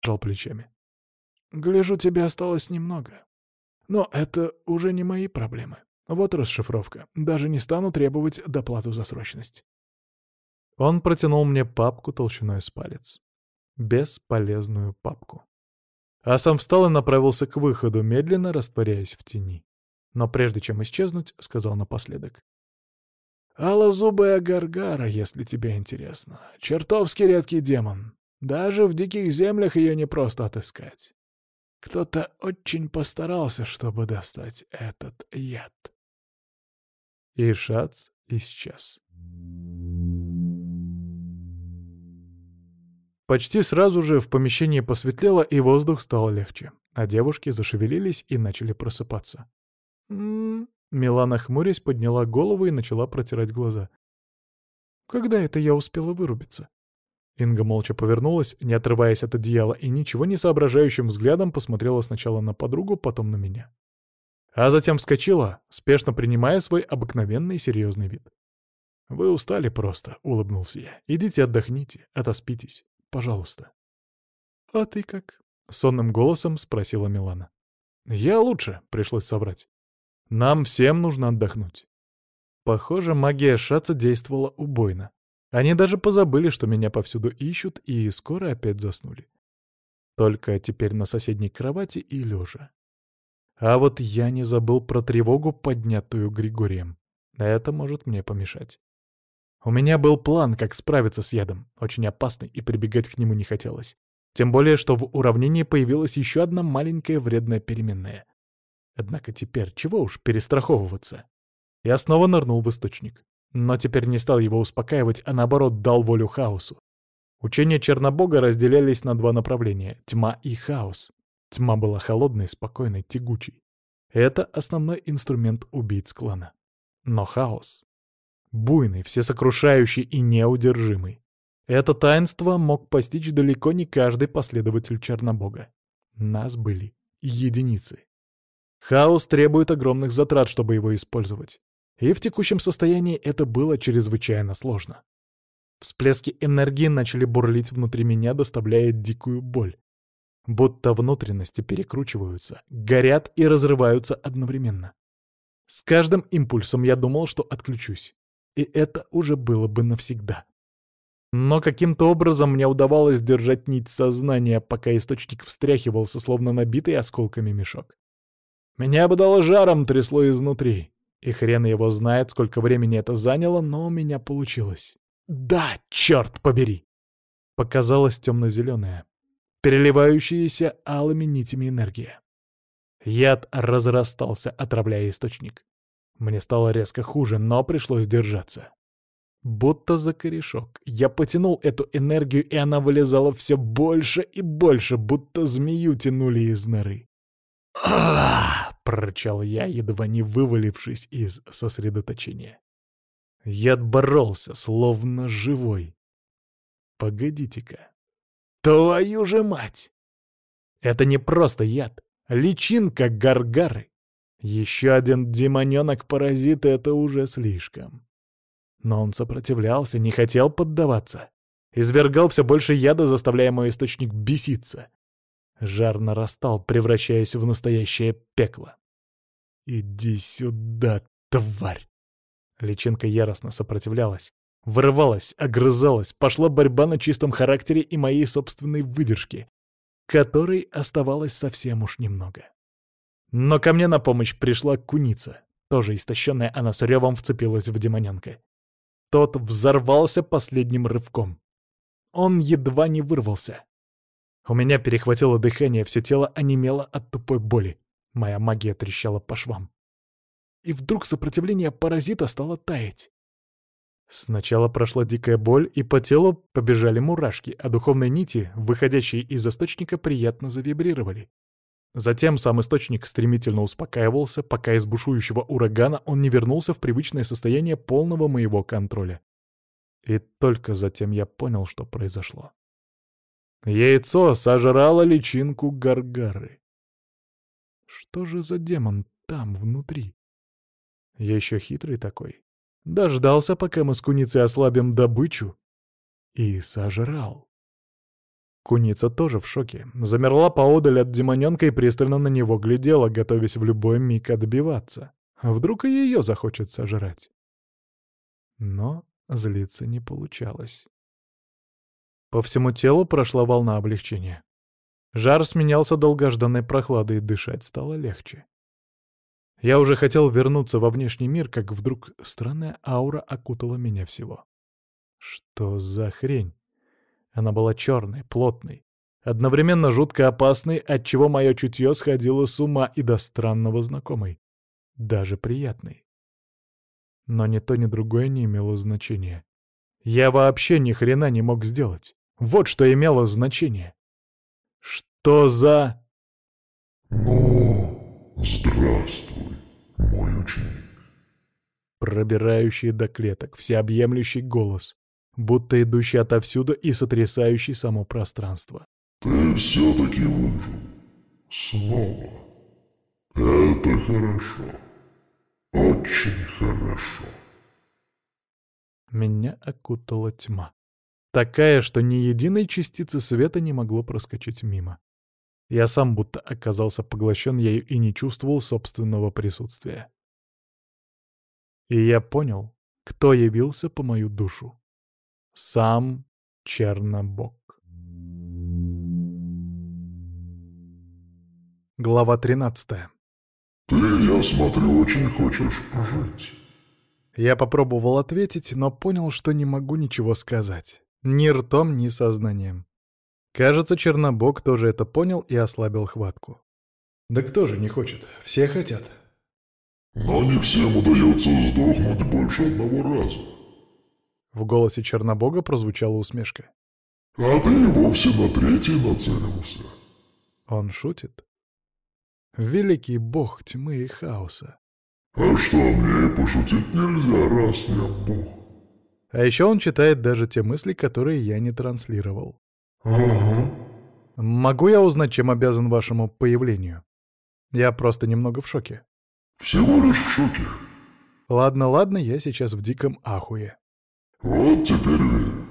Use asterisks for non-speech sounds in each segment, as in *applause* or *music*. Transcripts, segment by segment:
пожал плечами. «Гляжу, тебе осталось немного. Но это уже не мои проблемы. Вот расшифровка. Даже не стану требовать доплату за срочность». Он протянул мне папку толщиной с палец. Бесполезную папку. А сам встал и направился к выходу, медленно растворяясь в тени. Но прежде чем исчезнуть, сказал напоследок. «Аллозубая Гаргара, если тебе интересно. Чертовски редкий демон. Даже в диких землях ее непросто отыскать. Кто-то очень постарался, чтобы достать этот яд». И Шац исчез. Почти сразу же в помещении посветлело, и воздух стал легче, а девушки зашевелились и начали просыпаться. «М-м-м», Милана, хмурясь, подняла голову и начала протирать глаза. «Когда это я успела вырубиться?» Инга молча повернулась, не отрываясь от одеяла, и ничего не соображающим взглядом посмотрела сначала на подругу, потом на меня. А затем вскочила, спешно принимая свой обыкновенный серьезный вид. «Вы устали просто», — улыбнулся я. «Идите отдохните, отоспитесь. Пожалуйста». «А ты как?» — сонным голосом спросила Милана. «Я лучше», — пришлось соврать. «Нам всем нужно отдохнуть». Похоже, магия Шаца действовала убойно. Они даже позабыли, что меня повсюду ищут, и скоро опять заснули. Только теперь на соседней кровати и лежа. А вот я не забыл про тревогу, поднятую Григорием. Это может мне помешать. У меня был план, как справиться с ядом, очень опасный, и прибегать к нему не хотелось. Тем более, что в уравнении появилась еще одна маленькая вредная переменная. Однако теперь чего уж перестраховываться. Я снова нырнул в источник. Но теперь не стал его успокаивать, а наоборот дал волю хаосу. Учения Чернобога разделялись на два направления — тьма и хаос. Тьма была холодной, спокойной, тягучей. Это основной инструмент убийц клана. Но хаос Буйный, всесокрушающий и неудержимый. Это таинство мог постичь далеко не каждый последователь Чернобога. Нас были единицы. Хаос требует огромных затрат, чтобы его использовать. И в текущем состоянии это было чрезвычайно сложно. Всплески энергии начали бурлить внутри меня, доставляя дикую боль. Будто внутренности перекручиваются, горят и разрываются одновременно. С каждым импульсом я думал, что отключусь и это уже было бы навсегда. Но каким-то образом мне удавалось держать нить сознания, пока источник встряхивался, словно набитый осколками мешок. Меня обдало жаром, трясло изнутри. И хрен его знает, сколько времени это заняло, но у меня получилось. Да, черт побери! Показалась темно-зеленая, переливающаяся алыми нитями энергия. Яд разрастался, отравляя источник. Мне стало резко хуже, но пришлось держаться. Будто за корешок. Я потянул эту энергию, и она вылезала все больше и больше, будто змею тянули из норы. Прорычал я, едва не вывалившись из сосредоточения. Яд боролся, словно живой. Погодите-ка. Твою же мать! Это не просто яд. Личинка гаргары. Еще один демоненок-паразит — это уже слишком. Но он сопротивлялся, не хотел поддаваться. Извергал все больше яда, заставляя мой источник беситься. Жар нарастал, превращаясь в настоящее пекло. «Иди сюда, тварь!» Личинка яростно сопротивлялась. Вырывалась, огрызалась, пошла борьба на чистом характере и моей собственной выдержке, которой оставалось совсем уж немного. Но ко мне на помощь пришла куница. Тоже истощенная, она с ревом вцепилась в демоненка. Тот взорвался последним рывком. Он едва не вырвался. У меня перехватило дыхание, все тело онемело от тупой боли. Моя магия трещала по швам. И вдруг сопротивление паразита стало таять. Сначала прошла дикая боль, и по телу побежали мурашки, а духовные нити, выходящие из источника, приятно завибрировали. Затем сам источник стремительно успокаивался, пока из бушующего урагана он не вернулся в привычное состояние полного моего контроля. И только затем я понял, что произошло. Яйцо сожрало личинку Гаргары. Что же за демон там, внутри? Еще хитрый такой. Дождался, пока мы с куницей ослабим добычу, и сожрал. Куница тоже в шоке. Замерла поодаль от демоненка и пристально на него глядела, готовясь в любой миг отбиваться. Вдруг и ее захочет сожрать. Но злиться не получалось. По всему телу прошла волна облегчения. Жар сменялся долгожданной прохладой, и дышать стало легче. Я уже хотел вернуться во внешний мир, как вдруг странная аура окутала меня всего. Что за хрень? Она была черной, плотной, одновременно жутко опасной, отчего мое чутье сходило с ума и до странного знакомой, даже приятной. Но ни то, ни другое не имело значения. Я вообще ни хрена не мог сделать. Вот что имело значение. Что за... Ну, здравствуй, мой ученик. Пробирающий до клеток, всеобъемлющий голос, будто идущий отовсюду и сотрясающий само пространство. Ты все-таки выжил. Снова. Это хорошо. Очень хорошо. Меня окутала тьма. Такая, что ни единой частицы света не могло проскочить мимо. Я сам будто оказался поглощен ею и не чувствовал собственного присутствия. И я понял, кто явился по мою душу. Сам Чернобог. Глава 13 Ты, я смотрю, очень хочешь жить. Я попробовал ответить, но понял, что не могу ничего сказать. Ни ртом, ни сознанием. Кажется, Чернобог тоже это понял и ослабил хватку. Да кто же не хочет? Все хотят. Но не всем удается сдохнуть больше одного раза. В голосе Чернобога прозвучала усмешка. А ты вовсе на третий нацелился. Он шутит? Великий бог тьмы и хаоса. А что, мне и пошутить нельзя, раз я бог. А еще он читает даже те мысли, которые я не транслировал. Ага. Могу я узнать, чем обязан вашему появлению? Я просто немного в шоке. Всего лишь в шоке. Ладно, ладно, я сейчас в диком ахуе. Вот теперь верю.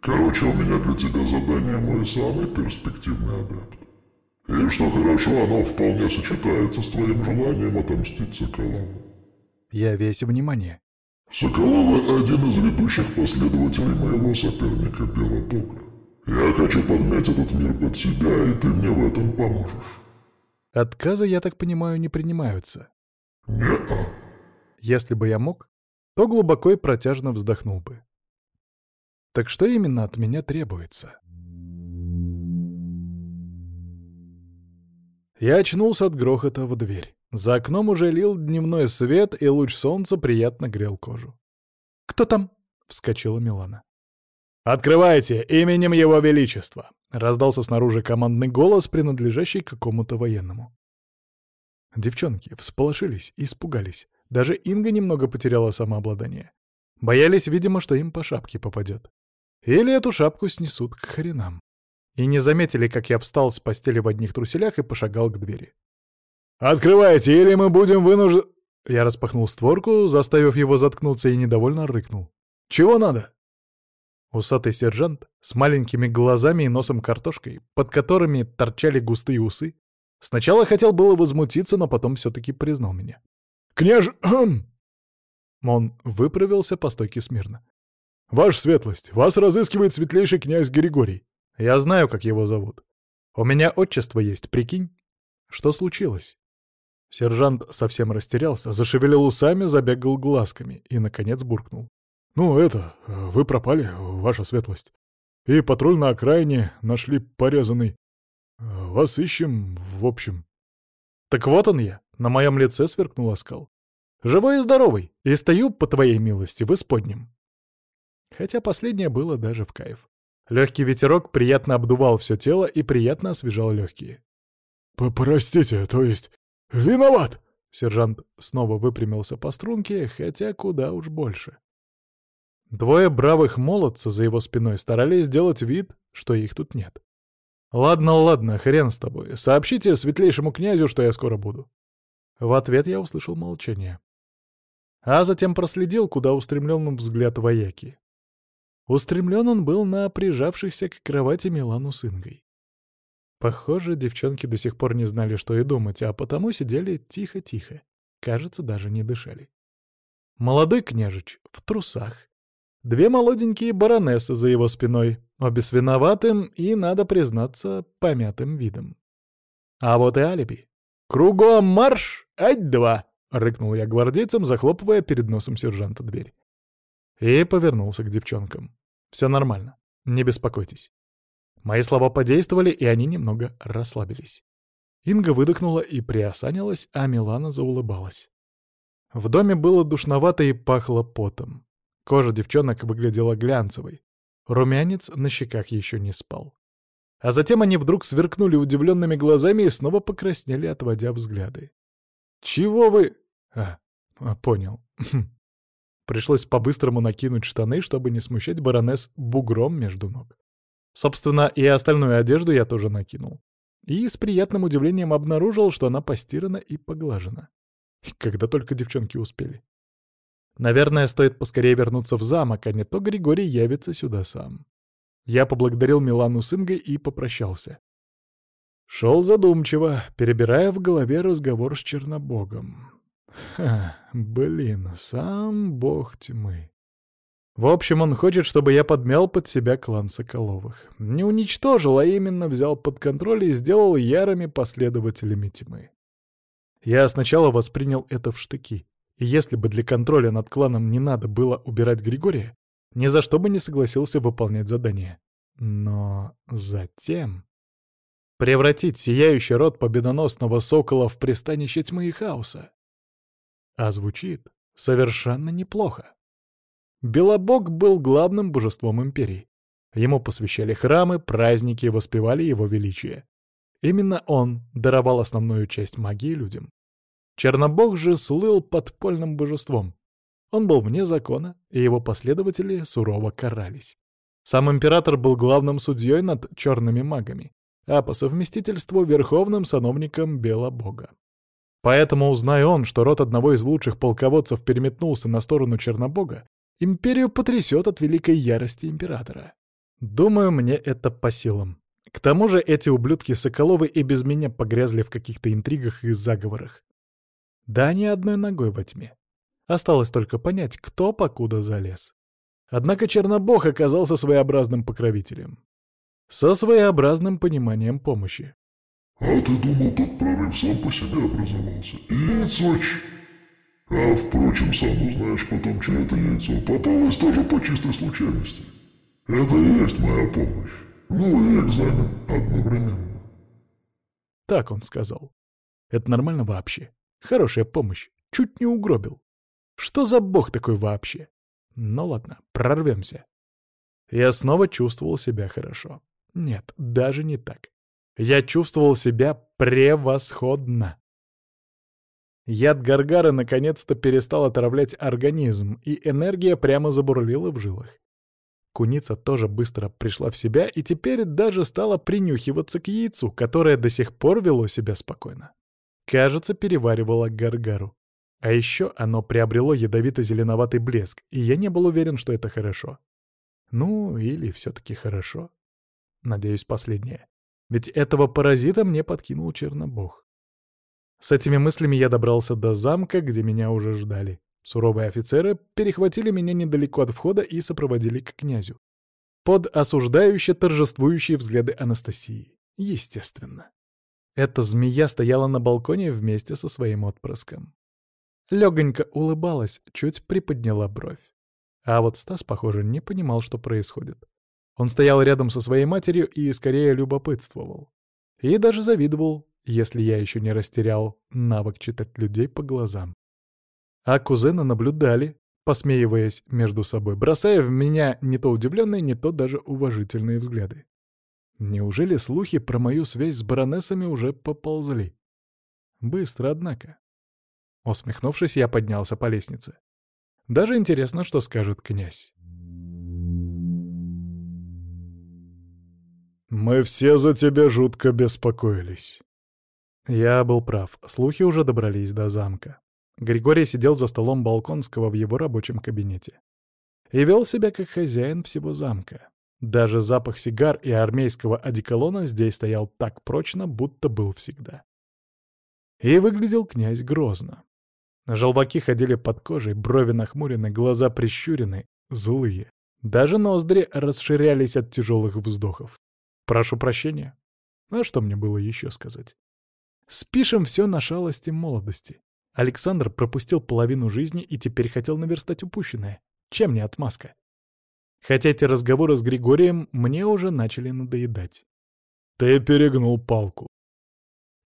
Короче, у меня для тебя задание мой самый перспективный адепт. И что хорошо, оно вполне сочетается с твоим желанием отомстить Соколову. Я весь внимание. Соколова — один из ведущих последователей моего соперника Белобога. Я хочу подмять этот мир под себя, и ты мне в этом поможешь. Отказы, я так понимаю, не принимаются. Не-а. Если бы я мог, то глубоко и протяжно вздохнул бы. Так что именно от меня требуется? Я очнулся от грохота в дверь. За окном уже лил дневной свет, и луч солнца приятно грел кожу. «Кто там?» — вскочила Милана. «Открывайте! Именем Его Величества!» — раздался снаружи командный голос, принадлежащий какому-то военному. Девчонки всполошились, испугались. Даже Инга немного потеряла самообладание. Боялись, видимо, что им по шапке попадет. Или эту шапку снесут к хренам. И не заметили, как я встал с постели в одних труселях и пошагал к двери. «Открывайте, или мы будем вынуждены...» Я распахнул створку, заставив его заткнуться, и недовольно рыкнул. «Чего надо?» Усатый сержант с маленькими глазами и носом картошкой, под которыми торчали густые усы, сначала хотел было возмутиться, но потом все-таки признал меня. «Княж...» Он выправился по стойке смирно. «Ваша светлость, вас разыскивает светлейший князь Григорий. Я знаю, как его зовут. У меня отчество есть, прикинь. Что случилось?» Сержант совсем растерялся, зашевелил усами, забегал глазками и, наконец, буркнул. «Ну, это, вы пропали, ваша светлость. И патруль на окраине нашли порезанный. Вас ищем, в общем». «Так вот он я», — на моем лице сверкнул оскал. «Живой и здоровый, и стою, по твоей милости, в исподнем». Хотя последнее было даже в кайф. Легкий ветерок приятно обдувал все тело и приятно освежал легкие. «Простите, то есть «Виноват!» Сержант снова выпрямился по струнке, хотя куда уж больше. Двое бравых молодцев за его спиной старались сделать вид, что их тут нет. «Ладно, ладно, хрен с тобой. Сообщите светлейшему князю, что я скоро буду». В ответ я услышал молчание. А затем проследил, куда устремлен взгляд вояки. Устремлен он был на прижавшихся к кровати Милану с Ингой. Похоже, девчонки до сих пор не знали, что и думать, а потому сидели тихо-тихо. Кажется, даже не дышали. Молодой княжич в трусах. Две молоденькие баронессы за его спиной, обе с виноватым и, надо признаться, помятым видом. А вот и алиби. «Кругом марш! Ать-два!» — рыкнул я гвардейцам, захлопывая перед носом сержанта дверь. И повернулся к девчонкам. «Все нормально, не беспокойтесь». Мои слова подействовали, и они немного расслабились. Инга выдохнула и приосанилась, а Милана заулыбалась. В доме было душновато и пахло потом. Кожа девчонок выглядела глянцевой. Румянец на щеках еще не спал. А затем они вдруг сверкнули удивленными глазами и снова покраснели, отводя взгляды. «Чего вы...» «А, а понял. *laughs* Пришлось по-быстрому накинуть штаны, чтобы не смущать баронесс бугром между ног. Собственно, и остальную одежду я тоже накинул. И с приятным удивлением обнаружил, что она постирана и поглажена. Когда только девчонки успели. Наверное, стоит поскорее вернуться в замок, а не то Григорий явится сюда сам. Я поблагодарил Милану с Ингой и попрощался. Шел задумчиво, перебирая в голове разговор с Чернобогом. Ха, блин, сам бог тьмы. В общем, он хочет, чтобы я подмял под себя клан Соколовых. Не уничтожил, а именно взял под контроль и сделал ярыми последователями тьмы. Я сначала воспринял это в штыки. И если бы для контроля над кланом не надо было убирать Григория, ни за что бы не согласился выполнять задание. Но затем... Превратить сияющий род победоносного сокола в пристанище тьмы и хаоса. А звучит совершенно неплохо. Белобог был главным божеством империи. Ему посвящали храмы, праздники, воспевали его величие. Именно он даровал основную часть магии людям. Чернобог же слыл подпольным божеством. Он был вне закона, и его последователи сурово карались. Сам император был главным судьей над черными магами, а по совместительству верховным сановником Белобога. Поэтому, узная он, что род одного из лучших полководцев переметнулся на сторону Чернобога, империю потрясет от великой ярости императора. Думаю, мне это по силам. К тому же эти ублюдки Соколовы и без меня погрязли в каких-то интригах и заговорах. Да ни одной ногой во тьме. Осталось только понять, кто покуда залез. Однако Чернобог оказался своеобразным покровителем. Со своеобразным пониманием помощи. «А ты думал, тот прорыв сам по себе образовался? Яйцоч!» «А, впрочем, сам узнаешь потом, чье это яйцо. Попалось тоже по чистой случайности. Это и есть моя помощь. Ну и экзамен одновременно». Так он сказал. Это нормально вообще. Хорошая помощь. Чуть не угробил. Что за бог такой вообще? Ну ладно, прорвемся. Я снова чувствовал себя хорошо. Нет, даже не так. Я чувствовал себя превосходно. Яд Гаргара наконец-то перестал отравлять организм, и энергия прямо забурлила в жилах. Куница тоже быстро пришла в себя и теперь даже стала принюхиваться к яйцу, которое до сих пор вело себя спокойно. Кажется, переваривала гаргару. А еще оно приобрело ядовито-зеленоватый блеск, и я не был уверен, что это хорошо. Ну, или все-таки хорошо. Надеюсь, последнее. Ведь этого паразита мне подкинул Чернобог. С этими мыслями я добрался до замка, где меня уже ждали. Суровые офицеры перехватили меня недалеко от входа и сопроводили к князю. Под осуждающие торжествующие взгляды Анастасии. Естественно. Эта змея стояла на балконе вместе со своим отпрыском. Легонько улыбалась, чуть приподняла бровь. А вот Стас, похоже, не понимал, что происходит. Он стоял рядом со своей матерью и скорее любопытствовал. И даже завидовал, если я еще не растерял навык читать людей по глазам. А кузены наблюдали, посмеиваясь между собой, бросая в меня не то удивленные, не то даже уважительные взгляды. Неужели слухи про мою связь с баронессами уже поползли? Быстро, однако. Усмехнувшись, я поднялся по лестнице. Даже интересно, что скажет князь. «Мы все за тебя жутко беспокоились». Я был прав, слухи уже добрались до замка. Григорий сидел за столом Балконского в его рабочем кабинете. и вел себя как хозяин всего замка. Даже запах сигар и армейского одеколона здесь стоял так прочно, будто был всегда. И выглядел князь грозно. Желваки ходили под кожей, брови нахмурены, глаза прищурены, злые. Даже ноздри расширялись от тяжелых вздохов. Прошу прощения. А что мне было еще сказать? Спишем все на шалости молодости. Александр пропустил половину жизни и теперь хотел наверстать упущенное. Чем не отмазка? Хотя эти разговоры с Григорием мне уже начали надоедать. Ты перегнул палку.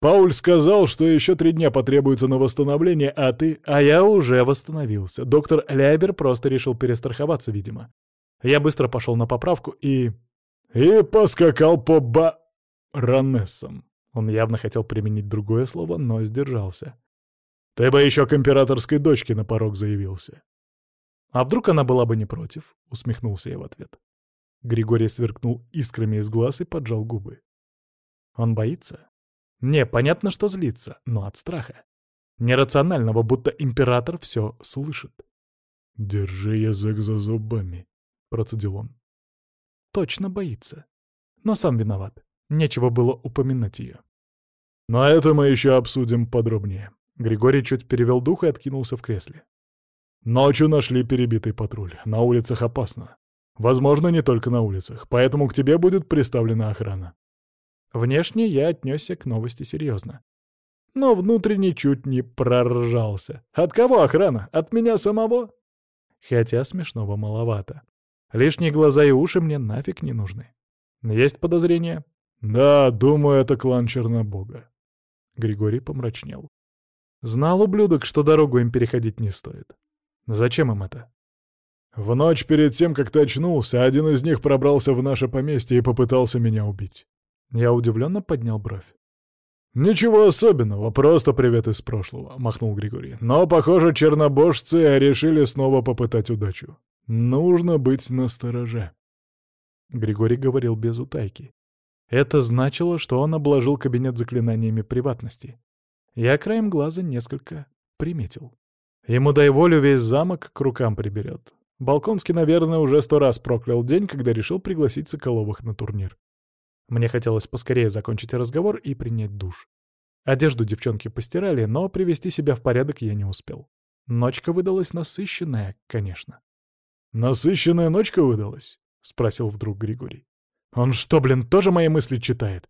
Пауль сказал, что еще три дня потребуется на восстановление, а ты... А я уже восстановился. Доктор Ляйбер просто решил перестраховаться, видимо. Я быстро пошел на поправку и... И поскакал по ба... Ранессам. Он явно хотел применить другое слово, но сдержался. Ты бы еще к императорской дочке на порог заявился. А вдруг она была бы не против? Усмехнулся я в ответ. Григорий сверкнул искрами из глаз и поджал губы. Он боится? Не, понятно, что злится, но от страха. Нерационального, будто император все слышит. «Держи язык за зубами», — процедил он. Точно боится. Но сам виноват. Нечего было упоминать ее. Но это мы еще обсудим подробнее. Григорий чуть перевел дух и откинулся в кресле. Ночью нашли перебитый патруль. На улицах опасно. Возможно, не только на улицах, поэтому к тебе будет приставлена охрана. Внешне я отнесся к новости серьезно. Но внутренне чуть не проржался. От кого охрана? От меня самого? Хотя смешного маловато. Лишние глаза и уши мне нафиг не нужны. Есть подозрения? Да, думаю, это клан Чернобога. Григорий помрачнел. Знал ублюдок, что дорогу им переходить не стоит. Зачем им это? В ночь перед тем, как ты очнулся, один из них пробрался в наше поместье и попытался меня убить. Я удивленно поднял бровь. «Ничего особенного, просто привет из прошлого», — махнул Григорий. «Но, похоже, чернобожцы решили снова попытать удачу. Нужно быть настороже». Григорий говорил без утайки. Это значило, что он обложил кабинет заклинаниями приватности. Я краем глаза несколько приметил. Ему дай волю весь замок к рукам приберет. Балконский, наверное, уже сто раз проклял день, когда решил пригласить Соколовых на турнир. Мне хотелось поскорее закончить разговор и принять душ. Одежду девчонки постирали, но привести себя в порядок я не успел. Ночка выдалась насыщенная, конечно. «Насыщенная ночка выдалась?» — спросил вдруг Григорий. «Он что, блин, тоже мои мысли читает?»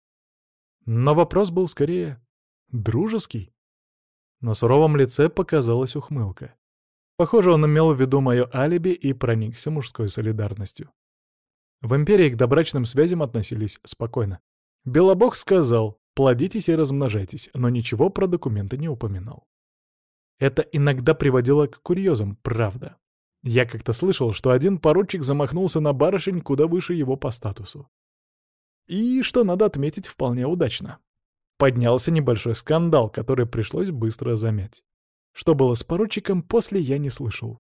Но вопрос был скорее дружеский. На суровом лице показалась ухмылка. Похоже, он имел в виду мое алиби и проникся мужской солидарностью. В империи к добрачным связям относились спокойно. Белобог сказал «плодитесь и размножайтесь», но ничего про документы не упоминал. Это иногда приводило к курьезам, правда. Я как-то слышал, что один поручик замахнулся на барышень куда выше его по статусу. И, что надо отметить, вполне удачно. Поднялся небольшой скандал, который пришлось быстро замять. Что было с поручиком, после я не слышал.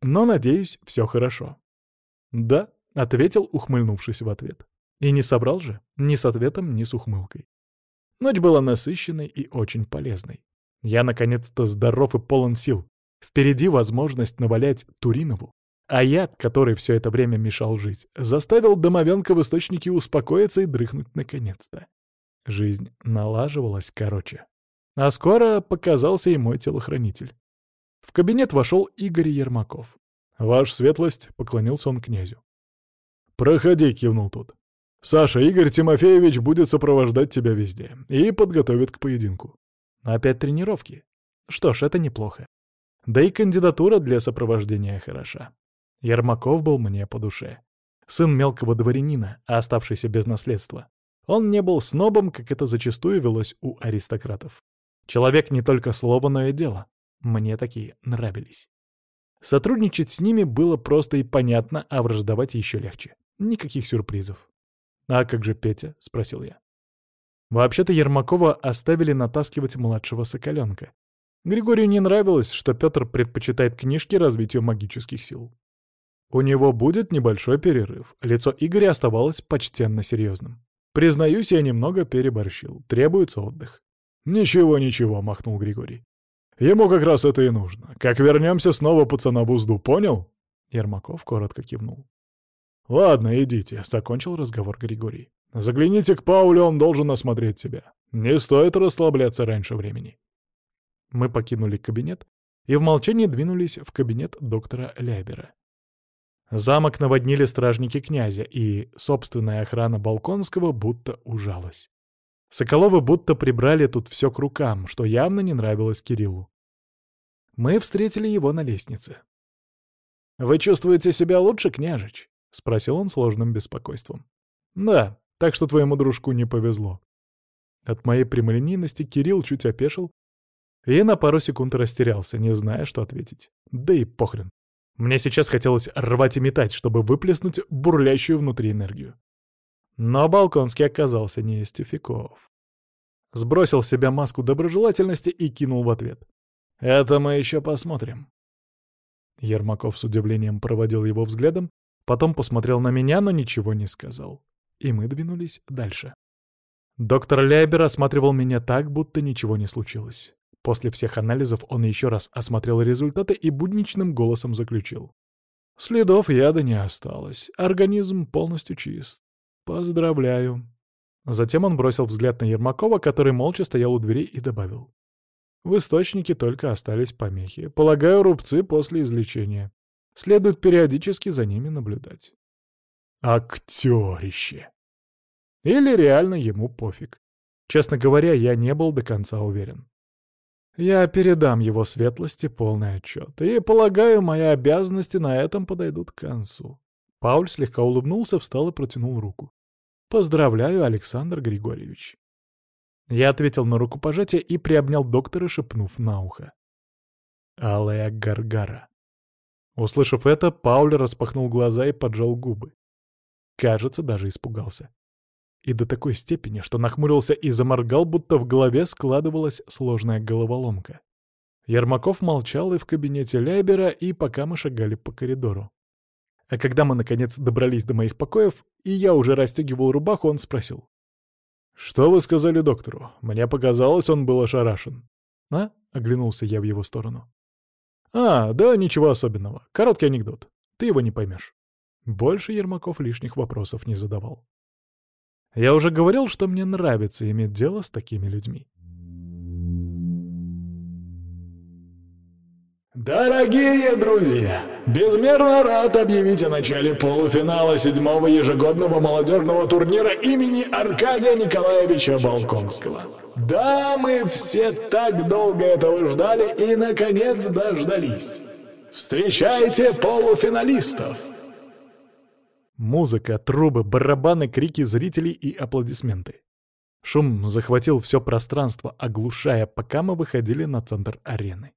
Но, надеюсь, все хорошо. Да, — ответил, ухмыльнувшись в ответ. И не собрал же, ни с ответом, ни с ухмылкой. Ночь была насыщенной и очень полезной. Я, наконец-то, здоров и полон сил. Впереди возможность навалять Туринову. А яд, который все это время мешал жить, заставил домовенка в источнике успокоиться и дрыхнуть наконец-то. Жизнь налаживалась короче. А скоро показался и мой телохранитель. В кабинет вошел Игорь Ермаков. «Ваша светлость», — поклонился он князю. «Проходи», — кивнул тот. «Саша, Игорь Тимофеевич будет сопровождать тебя везде и подготовит к поединку». «Опять тренировки? Что ж, это неплохо. Да и кандидатура для сопровождения хороша. Ермаков был мне по душе. Сын мелкого дворянина, а оставшийся без наследства. Он не был снобом, как это зачастую велось у аристократов. Человек не только слово, но и дело. Мне такие нравились. Сотрудничать с ними было просто и понятно, а враждовать еще легче. Никаких сюрпризов. «А как же Петя?» — спросил я. Вообще-то Ермакова оставили натаскивать младшего Соколенка. Григорию не нравилось, что Петр предпочитает книжки развитию магических сил. У него будет небольшой перерыв. Лицо Игоря оставалось почтенно серьезным. Признаюсь, я немного переборщил. Требуется отдых. «Ничего, ничего», — махнул Григорий. «Ему как раз это и нужно. Как вернемся, снова пацана в понял?» Ермаков коротко кивнул. «Ладно, идите», — закончил разговор Григорий. «Загляните к Паулю, он должен осмотреть тебя. Не стоит расслабляться раньше времени». Мы покинули кабинет и в молчании двинулись в кабинет доктора Ляйбера. Замок наводнили стражники князя, и собственная охрана Балконского будто ужалась. Соколовы будто прибрали тут все к рукам, что явно не нравилось Кириллу. Мы встретили его на лестнице. «Вы чувствуете себя лучше, княжич?» — спросил он сложным беспокойством. «Да, так что твоему дружку не повезло». От моей прямолинейности Кирилл чуть опешил и на пару секунд растерялся, не зная, что ответить. Да и похрен. Мне сейчас хотелось рвать и метать, чтобы выплеснуть бурлящую внутри энергию. Но Балконский оказался не из тюфяков. Сбросил с себя маску доброжелательности и кинул в ответ. «Это мы еще посмотрим». Ермаков с удивлением проводил его взглядом, потом посмотрел на меня, но ничего не сказал. И мы двинулись дальше. Доктор Ляйбер осматривал меня так, будто ничего не случилось. После всех анализов он еще раз осмотрел результаты и будничным голосом заключил. Следов яда не осталось. Организм полностью чист. Поздравляю. Затем он бросил взгляд на Ермакова, который молча стоял у двери, и добавил. В источнике только остались помехи. Полагаю, рубцы после излечения. Следует периодически за ними наблюдать. Актерище! Или реально ему пофиг. Честно говоря, я не был до конца уверен. Я передам его светлости полный отчет, и, полагаю, мои обязанности на этом подойдут к концу. Пауль слегка улыбнулся, встал и протянул руку. «Поздравляю, Александр Григорьевич». Я ответил на рукопожатие и приобнял доктора, шепнув на ухо. «Алая Гаргара». Услышав это, Пауль распахнул глаза и поджал губы. Кажется, даже испугался. И до такой степени, что нахмурился и заморгал, будто в голове складывалась сложная головоломка. Ермаков молчал и в кабинете Ляйбера, и пока мы шагали по коридору. А когда мы, наконец, добрались до моих покоев, и я уже расстегивал рубаху, он спросил. «Что вы сказали доктору? Мне показалось, он был ошарашен». «А?» — оглянулся я в его сторону. «А, да, ничего особенного. Короткий анекдот. Ты его не поймешь». Больше Ермаков лишних вопросов не задавал. Я уже говорил, что мне нравится иметь дело с такими людьми. Дорогие друзья, безмерно рад объявить о начале полуфинала седьмого ежегодного молодежного турнира имени Аркадия Николаевича Балконского. Да, мы все так долго этого ждали и, наконец, дождались. Встречайте полуфиналистов! Музыка, трубы, барабаны, крики зрителей и аплодисменты. Шум захватил все пространство, оглушая, пока мы выходили на центр арены.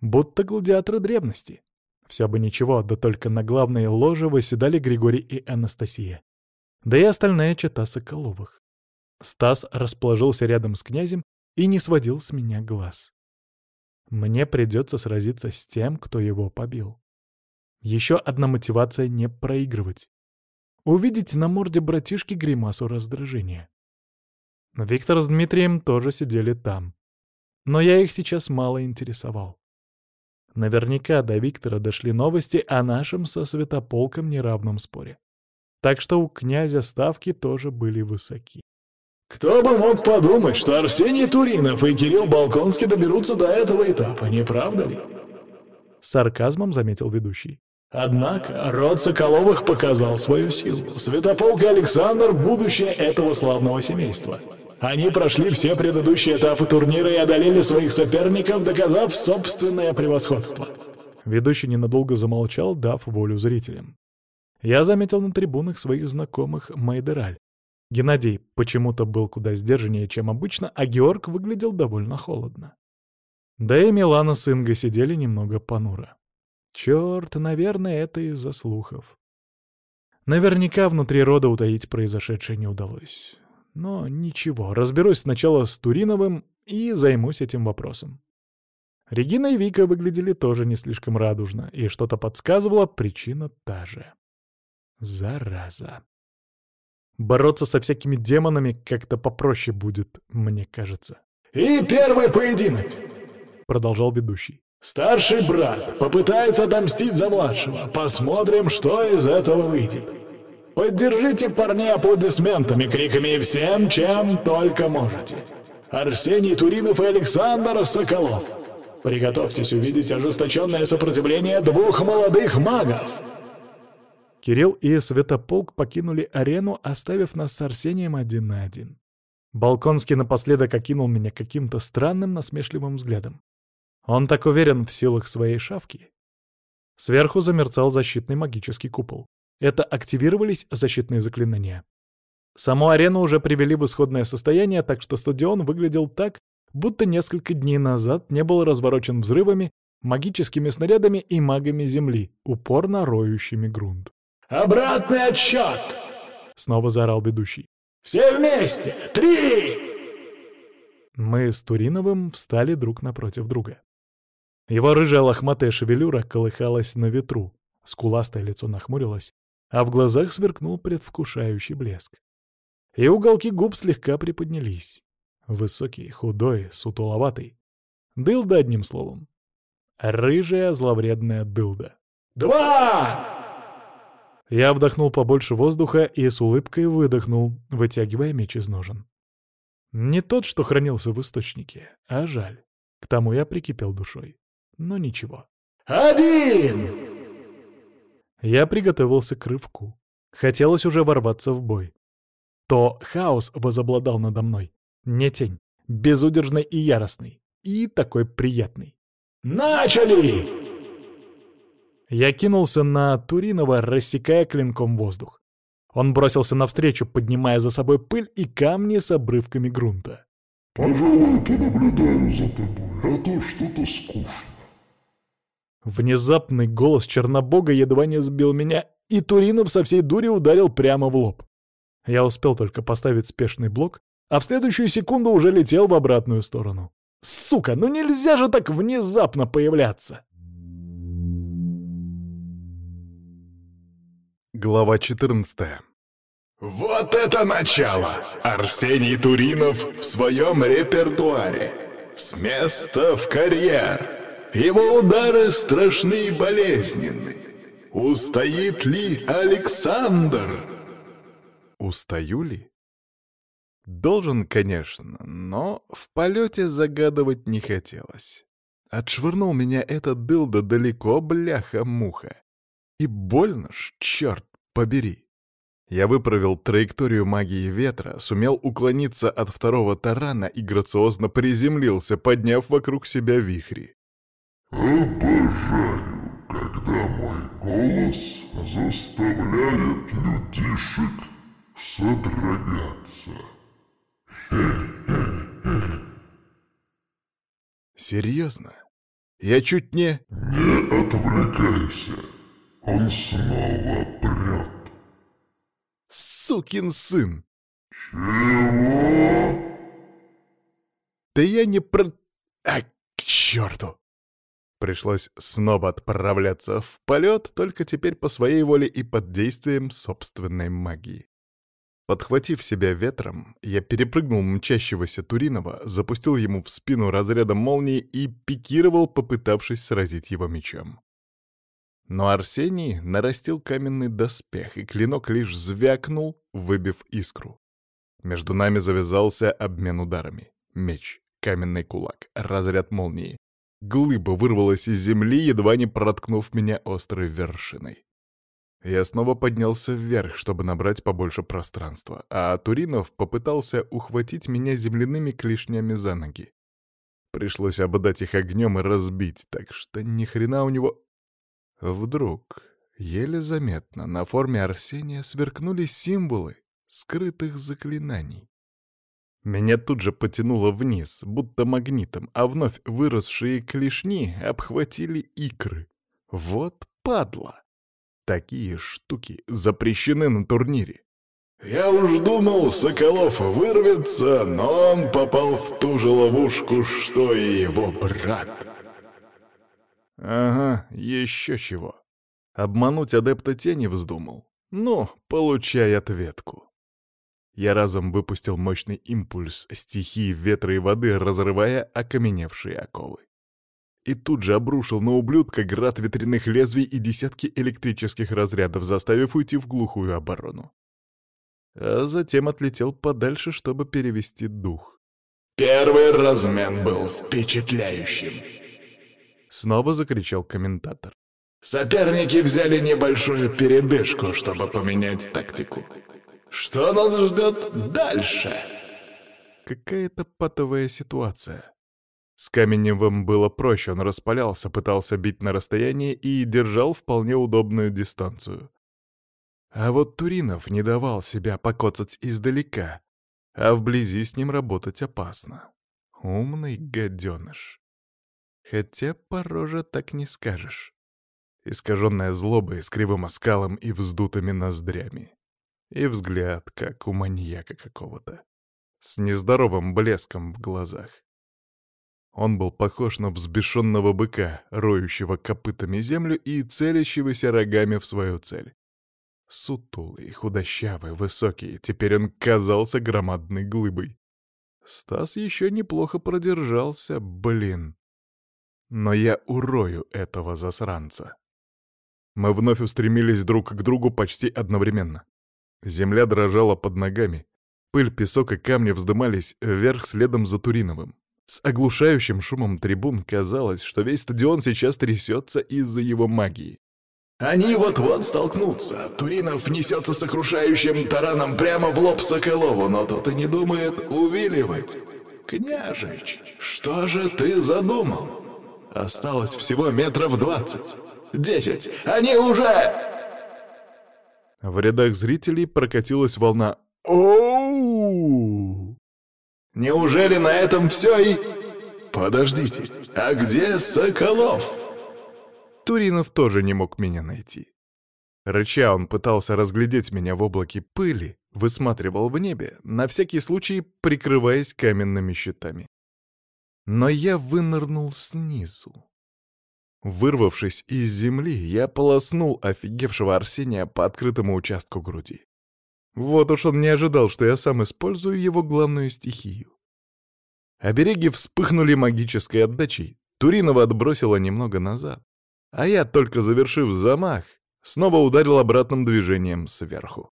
Будто гладиаторы древности. Все бы ничего, да только на главной ложе восседали Григорий и Анастасия. Да и остальная чета Соколовых. Стас расположился рядом с князем и не сводил с меня глаз. Мне придется сразиться с тем, кто его побил. Еще одна мотивация — не проигрывать увидеть на морде братишки гримасу раздражения. Виктор с Дмитрием тоже сидели там. Но я их сейчас мало интересовал. Наверняка до Виктора дошли новости о нашем со Святополком неравном споре. Так что у князя ставки тоже были высоки. «Кто бы мог подумать, что Арсений Туринов и Кирилл Балконский доберутся до этого этапа, не правда ли?» С сарказмом заметил ведущий. Однако род Соколовых показал свою силу. Святополк и Александр — будущее этого славного семейства. Они прошли все предыдущие этапы турнира и одолели своих соперников, доказав собственное превосходство. Ведущий ненадолго замолчал, дав волю зрителям. Я заметил на трибунах своих знакомых Майдераль. Геннадий почему-то был куда сдержаннее, чем обычно, а Георг выглядел довольно холодно. Да и Милана с Ингой сидели немного понуро. Черт, наверное, это из-за слухов. Наверняка внутри рода утаить произошедшее не удалось. Но ничего, разберусь сначала с Туриновым и займусь этим вопросом. Регина и Вика выглядели тоже не слишком радужно, и что-то подсказывало, причина та же. Зараза. Бороться со всякими демонами как-то попроще будет, мне кажется. «И первый поединок!» — продолжал ведущий. Старший брат попытается отомстить за младшего. Посмотрим, что из этого выйдет. Поддержите парней аплодисментами, криками и всем, чем только можете. Арсений Туринов и Александр Соколов. Приготовьтесь увидеть ожесточенное сопротивление двух молодых магов. Кирилл и Светополк покинули арену, оставив нас с Арсением один на один. Балконский напоследок окинул меня каким-то странным насмешливым взглядом. Он так уверен в силах своей шавки. Сверху замерцал защитный магический купол. Это активировались защитные заклинания. Саму арену уже привели в исходное состояние, так что стадион выглядел так, будто несколько дней назад не был разворочен взрывами, магическими снарядами и магами Земли, упорно роющими грунт. «Обратный отсчет!» — снова заорал ведущий. «Все вместе! Три!» Мы с Туриновым встали друг напротив друга. Его рыжая лохматая шевелюра колыхалась на ветру, скуластое лицо нахмурилось, а в глазах сверкнул предвкушающий блеск. И уголки губ слегка приподнялись. Высокий, худой, сутуловатый. Дылда, одним словом. Рыжая зловредная дылда. «Два!» Я вдохнул побольше воздуха и с улыбкой выдохнул, вытягивая меч из ножен. Не тот, что хранился в источнике, а жаль. К тому я прикипел душой. Но ничего. «Один!» Я приготовился к рывку. Хотелось уже ворваться в бой. То хаос возобладал надо мной. Не тень. Безудержный и яростный. И такой приятный. «Начали!» Я кинулся на Туринова, рассекая клинком воздух. Он бросился навстречу, поднимая за собой пыль и камни с обрывками грунта. «Пожалуй, понаблюдаю за тобой, а то что-то скучно». Внезапный голос Чернобога едва не сбил меня, и Туринов со всей дури ударил прямо в лоб. Я успел только поставить спешный блок, а в следующую секунду уже летел в обратную сторону. Сука, ну нельзя же так внезапно появляться! Глава 14 Вот это начало! Арсений Туринов в своем репертуаре. С места в карьер. Его удары страшны и болезненны. Устоит ли Александр? Устаю ли? Должен, конечно, но в полете загадывать не хотелось. Отшвырнул меня этот дылда далеко, бляха-муха. И больно ж, черт побери. Я выправил траекторию магии ветра, сумел уклониться от второго тарана и грациозно приземлился, подняв вокруг себя вихри. Обожаю, когда мой голос заставляет людишек содрогаться. Серьезно? Я чуть не... Не отвлекайся. Он снова прет. Сукин сын! Чего? Да я не про... А, к черту! Пришлось снова отправляться в полет, только теперь по своей воле и под действием собственной магии. Подхватив себя ветром, я перепрыгнул мчащегося Туринова, запустил ему в спину разрядом молнии и пикировал, попытавшись сразить его мечом. Но Арсений нарастил каменный доспех, и клинок лишь звякнул, выбив искру. Между нами завязался обмен ударами. Меч, каменный кулак, разряд молнии. Глыба вырвалась из земли, едва не проткнув меня острой вершиной. Я снова поднялся вверх, чтобы набрать побольше пространства, а Туринов попытался ухватить меня земляными клешнями за ноги. Пришлось обдать их огнем и разбить, так что ни хрена у него... Вдруг, еле заметно, на форме Арсения сверкнули символы скрытых заклинаний. Меня тут же потянуло вниз, будто магнитом, а вновь выросшие клешни обхватили икры. Вот падла! Такие штуки запрещены на турнире. Я уж думал, Соколов вырвется, но он попал в ту же ловушку, что и его брат. Ага, еще чего. Обмануть адепта тени вздумал. Ну, получай ответку. Я разом выпустил мощный импульс стихии ветра и воды, разрывая окаменевшие оковы. и тут же обрушил на ублюдка град ветряных лезвий и десятки электрических разрядов, заставив уйти в глухую оборону. А затем отлетел подальше, чтобы перевести дух. «Первый размен был впечатляющим!» Снова закричал комментатор. «Соперники взяли небольшую передышку, чтобы поменять тактику. Что нас ждет дальше?» Какая-то патовая ситуация. С Каменевым было проще, он распалялся, пытался бить на расстоянии и держал вполне удобную дистанцию. А вот Туринов не давал себя покоцать издалека, а вблизи с ним работать опасно. Умный гаденыш. Хотя по роже так не скажешь. Искаженная злобой с кривым оскалом и вздутыми ноздрями. И взгляд, как у маньяка какого-то. С нездоровым блеском в глазах. Он был похож на взбешенного быка, роющего копытами землю и целящегося рогами в свою цель. Сутулый, худощавый, высокий, теперь он казался громадной глыбой. Стас еще неплохо продержался, блин. Но я урою этого засранца. Мы вновь устремились друг к другу почти одновременно. Земля дрожала под ногами. Пыль, песок и камни вздымались вверх следом за Туриновым. С оглушающим шумом трибун казалось, что весь стадион сейчас трясется из-за его магии. Они вот-вот столкнутся. Туринов несется сокрушающим тараном прямо в лоб Соколову, но тот и не думает увиливать. «Княжич, что же ты задумал?» Осталось всего метров двадцать. Десять! Они уже...» В рядах зрителей прокатилась волна «Оу!» Неужели на этом все и... Подождите, а где Соколов? Туринов тоже не мог меня найти. Рыча он пытался разглядеть меня в облаке пыли, высматривал в небе, на всякий случай прикрываясь каменными щитами. Но я вынырнул снизу. Вырвавшись из земли, я полоснул офигевшего Арсения по открытому участку груди. Вот уж он не ожидал, что я сам использую его главную стихию. Обереги вспыхнули магической отдачей, Туринова отбросила немного назад, а я, только завершив замах, снова ударил обратным движением сверху.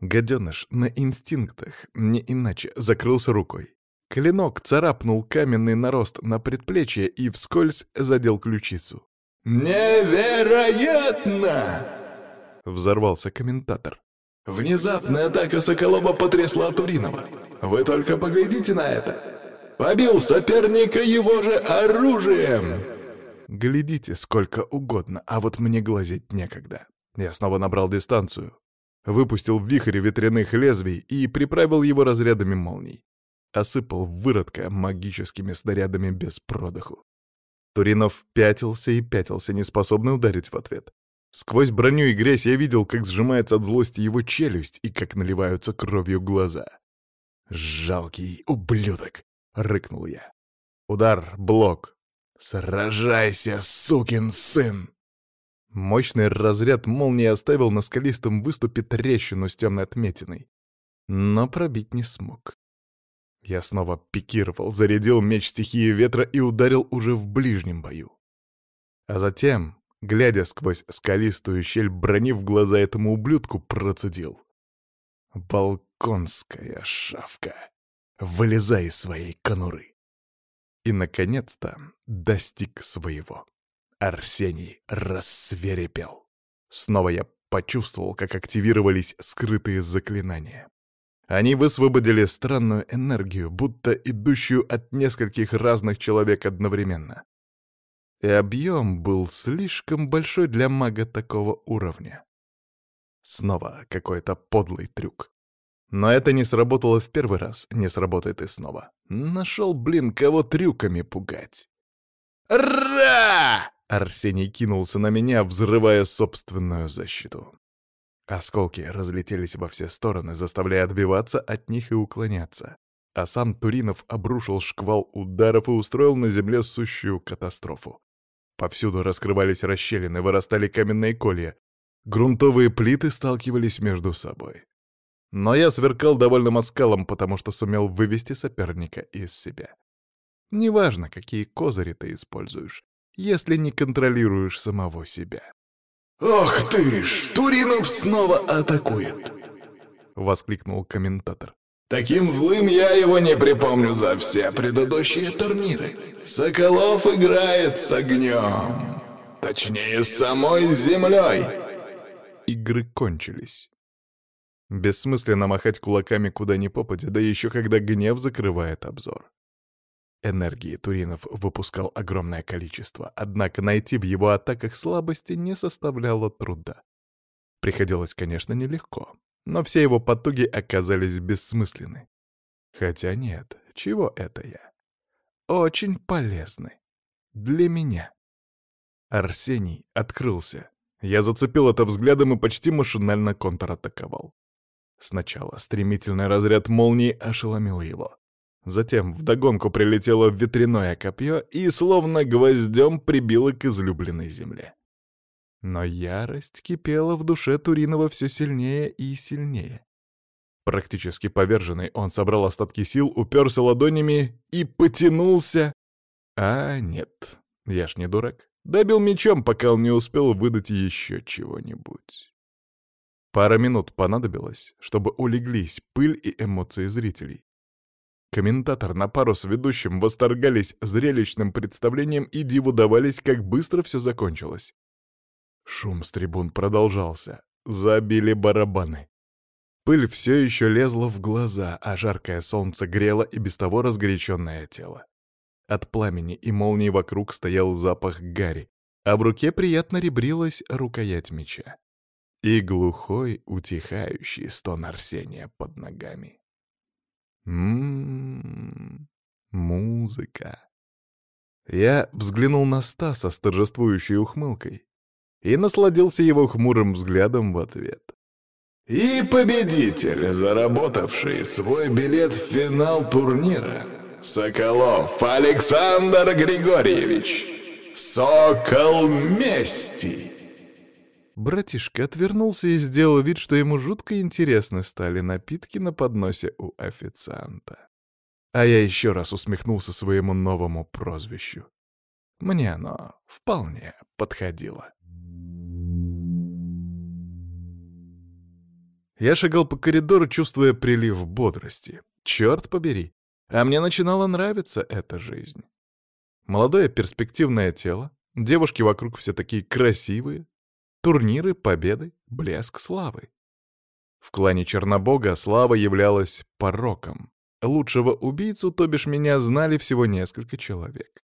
Гаденыш на инстинктах, не иначе, закрылся рукой. Клинок царапнул каменный нарост на предплечье и вскользь задел ключицу. «Невероятно!» — взорвался комментатор. Внезапная атака Соколова потрясла Туринова. Вы только поглядите на это. Побил соперника его же оружием. Глядите сколько угодно, а вот мне глазеть некогда. Я снова набрал дистанцию. Выпустил в вихре ветряных лезвий и приправил его разрядами молний. Осыпал выродка магическими снарядами без продыху. Туринов пятился и пятился, неспособный ударить в ответ. Сквозь броню и грязь я видел, как сжимается от злости его челюсть и как наливаются кровью глаза. «Жалкий ублюдок!» — рыкнул я. Удар, блок. «Сражайся, сукин сын!» Мощный разряд молнии оставил на скалистом выступе трещину с темной отметиной, но пробить не смог. Я снова пикировал, зарядил меч стихии ветра и ударил уже в ближнем бою. А затем глядя сквозь скалистую щель брони в глаза этому ублюдку, процедил. «Балконская шавка, вылезай из своей конуры!» И, наконец-то, достиг своего. Арсений рассверепел. Снова я почувствовал, как активировались скрытые заклинания. Они высвободили странную энергию, будто идущую от нескольких разных человек одновременно. И объем был слишком большой для мага такого уровня. Снова какой-то подлый трюк. Но это не сработало в первый раз, не сработает и снова. Нашел, блин, кого трюками пугать. «Ра!» — Арсений кинулся на меня, взрывая собственную защиту. Осколки разлетелись во все стороны, заставляя отбиваться от них и уклоняться. А сам Туринов обрушил шквал ударов и устроил на земле сущую катастрофу. Повсюду раскрывались расщелины, вырастали каменные колья. Грунтовые плиты сталкивались между собой. Но я сверкал довольным оскалом, потому что сумел вывести соперника из себя. Неважно, какие козыри ты используешь. если не контролируешь самого себя. «Ох ты ж, Туринов снова атакует!» — воскликнул комментатор. «Таким злым я его не припомню за все предыдущие турниры. Соколов играет с огнем. Точнее, с самой землей!» Игры кончились. Бессмысленно махать кулаками куда ни попадя, да еще когда гнев закрывает обзор. Энергии Туринов выпускал огромное количество, однако найти в его атаках слабости не составляло труда. Приходилось, конечно, нелегко, но все его потуги оказались бессмысленны. Хотя нет, чего это я? Очень полезны. Для меня. Арсений открылся. Я зацепил это взглядом и почти машинально контратаковал. Сначала стремительный разряд молнии ошеломил его. Затем вдогонку прилетело ветряное копье и словно гвоздем прибило к излюбленной земле. Но ярость кипела в душе Туринова все сильнее и сильнее. Практически поверженный, он собрал остатки сил, уперся ладонями и потянулся. А нет, я ж не дурак. Добил мечом, пока он не успел выдать еще чего-нибудь. Пара минут понадобилось, чтобы улеглись пыль и эмоции зрителей. Комментатор на пару с ведущим восторгались зрелищным представлением и диву давались, как быстро все закончилось. Шум с трибун продолжался. Забили барабаны. Пыль все еще лезла в глаза, а жаркое солнце грело и без того разгоряченное тело. От пламени и молнии вокруг стоял запах гари, а в руке приятно ребрилась рукоять меча. И глухой, утихающий стон Арсения под ногами. Ммм, музыка. Я взглянул на Стаса с торжествующей ухмылкой и насладился его хмурым взглядом в ответ. И победитель, заработавший свой билет в финал турнира, Соколов Александр Григорьевич, Сокол Мести. Братишка отвернулся и сделал вид, что ему жутко интересны стали напитки на подносе у официанта. А я еще раз усмехнулся своему новому прозвищу. Мне оно вполне подходило. Я шагал по коридору, чувствуя прилив бодрости. Черт побери, а мне начинала нравиться эта жизнь. Молодое перспективное тело, девушки вокруг все такие красивые, Турниры, победы, блеск славы. В клане Чернобога слава являлась пороком. Лучшего убийцу, то бишь меня, знали всего несколько человек.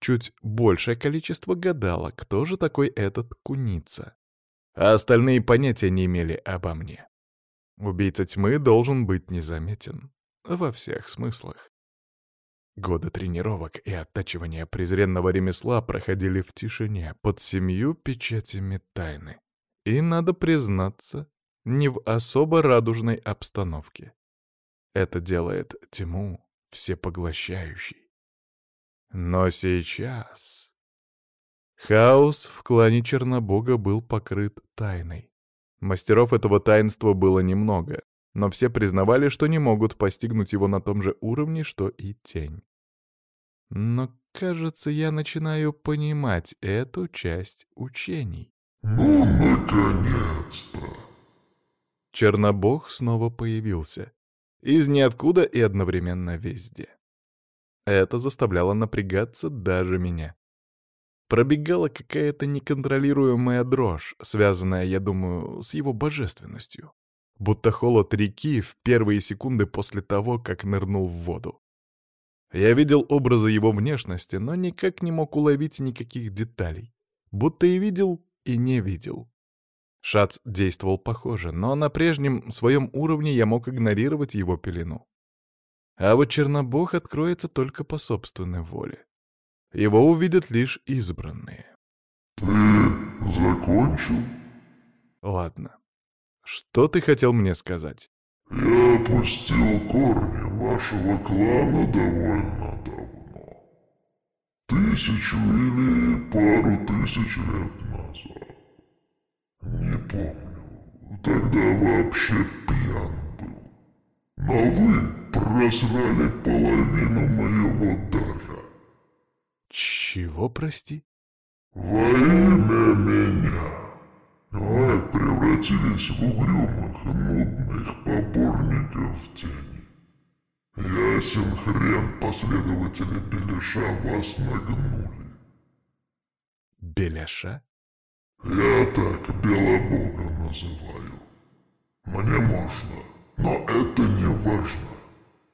Чуть большее количество гадало, кто же такой этот куница. А остальные понятия не имели обо мне. Убийца тьмы должен быть незаметен. Во всех смыслах. Годы тренировок и оттачивания презренного ремесла проходили в тишине, под семью печатями тайны. И, надо признаться, не в особо радужной обстановке. Это делает тьму всепоглощающей. Но сейчас... Хаос в клане Чернобога был покрыт тайной. Мастеров этого таинства было немного, но все признавали, что не могут постигнуть его на том же уровне, что и тень. Но, кажется, я начинаю понимать эту часть учений. Ну, наконец-то! Чернобог снова появился. Из ниоткуда и одновременно везде. Это заставляло напрягаться даже меня. Пробегала какая-то неконтролируемая дрожь, связанная, я думаю, с его божественностью. Будто холод реки в первые секунды после того, как нырнул в воду. Я видел образы его внешности, но никак не мог уловить никаких деталей. Будто и видел, и не видел. Шац действовал похоже, но на прежнем своем уровне я мог игнорировать его пелену. А вот Чернобог откроется только по собственной воле. Его увидят лишь избранные. «Ты закончил?» Ладно. Что ты хотел мне сказать? Я опустил корни вашего клана довольно давно. Тысячу или пару тысяч лет назад. Не помню, тогда вообще пьян был. Но вы просрали половину моего дара. Чего, прости? Во имя меня вы превратились в угрюмых, нудных поборников тени. Ясен хрен последователи Беляша вас нагнули. Беляша? Я так Белобога называю. Мне можно, но это не важно.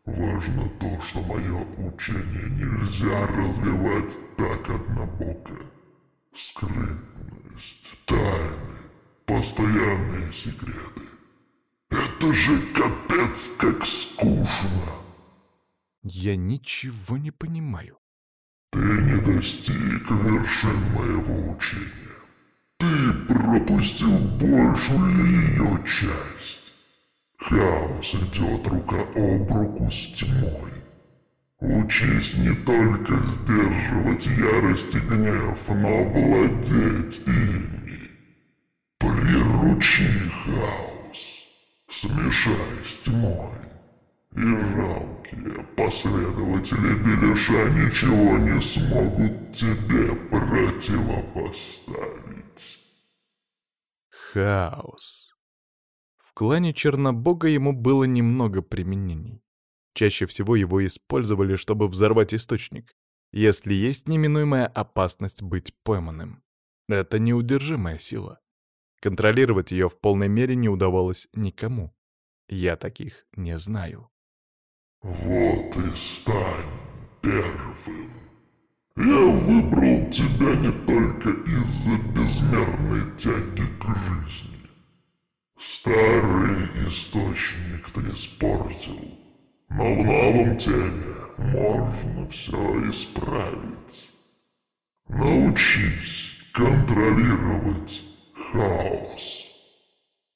Важно то, что мое учение нельзя развивать так однобоко. Скрытность, тайны, постоянные секреты. Это же капец как скучно. Я ничего не понимаю. Ты не достиг вершин моего учения. Ты пропустил большую ее часть. Хаос идет рука об руку с тьмой. Учись не только сдерживать ярость и гнев, но владеть ими. Приручи хаос, смешай с тьмой. И жалкие последователи Беляша ничего не смогут тебе противопоставить. Хаос. В клане Чернобога ему было немного применений. Чаще всего его использовали, чтобы взорвать источник, если есть неминуемая опасность быть пойманным. Это неудержимая сила. Контролировать ее в полной мере не удавалось никому. Я таких не знаю. Вот и стань первым. Я выбрал тебя не только из-за безмерной тяги к жизни. Старый источник ты испортил, но в новом теле можно все исправить. Научись контролировать хаос.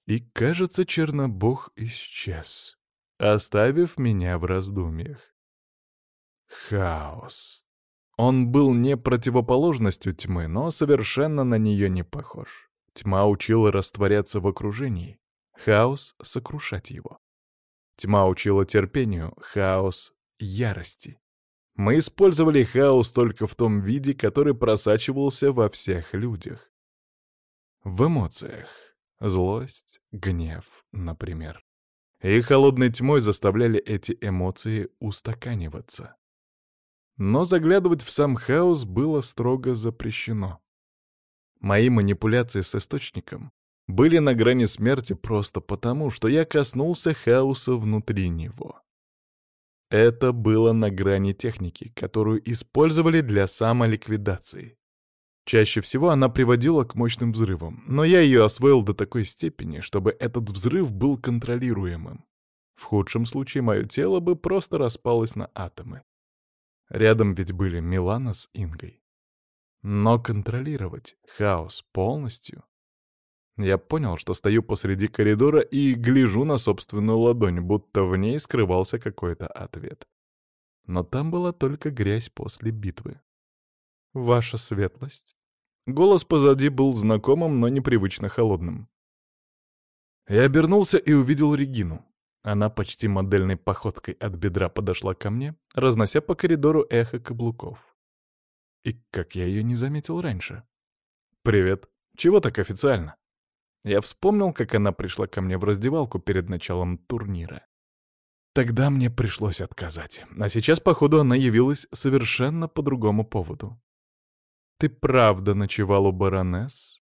И, кажется, Чернобог исчез, оставив меня в раздумьях. Хаос. Он был не противоположностью тьмы, но совершенно на нее не похож. Тьма учила растворяться в окружении, хаос — сокрушать его. Тьма учила терпению, хаос — ярости. Мы использовали хаос только в том виде, который просачивался во всех людях. В эмоциях. Злость, гнев, например. И холодной тьмой заставляли эти эмоции устаканиваться. Но заглядывать в сам хаос было строго запрещено. Мои манипуляции с источником были на грани смерти просто потому, что я коснулся хаоса внутри него. Это было на грани техники, которую использовали для самоликвидации. Чаще всего она приводила к мощным взрывам, но я ее освоил до такой степени, чтобы этот взрыв был контролируемым. В худшем случае мое тело бы просто распалось на атомы. Рядом ведь были Милана с Ингой. Но контролировать хаос полностью... Я понял, что стою посреди коридора и гляжу на собственную ладонь, будто в ней скрывался какой-то ответ. Но там была только грязь после битвы. «Ваша светлость?» Голос позади был знакомым, но непривычно холодным. Я обернулся и увидел Регину. Она почти модельной походкой от бедра подошла ко мне, разнося по коридору эхо каблуков. И как я ее не заметил раньше. «Привет. Чего так официально?» Я вспомнил, как она пришла ко мне в раздевалку перед началом турнира. Тогда мне пришлось отказать. А сейчас, походу, она явилась совершенно по другому поводу. «Ты правда ночевал у баронесс?»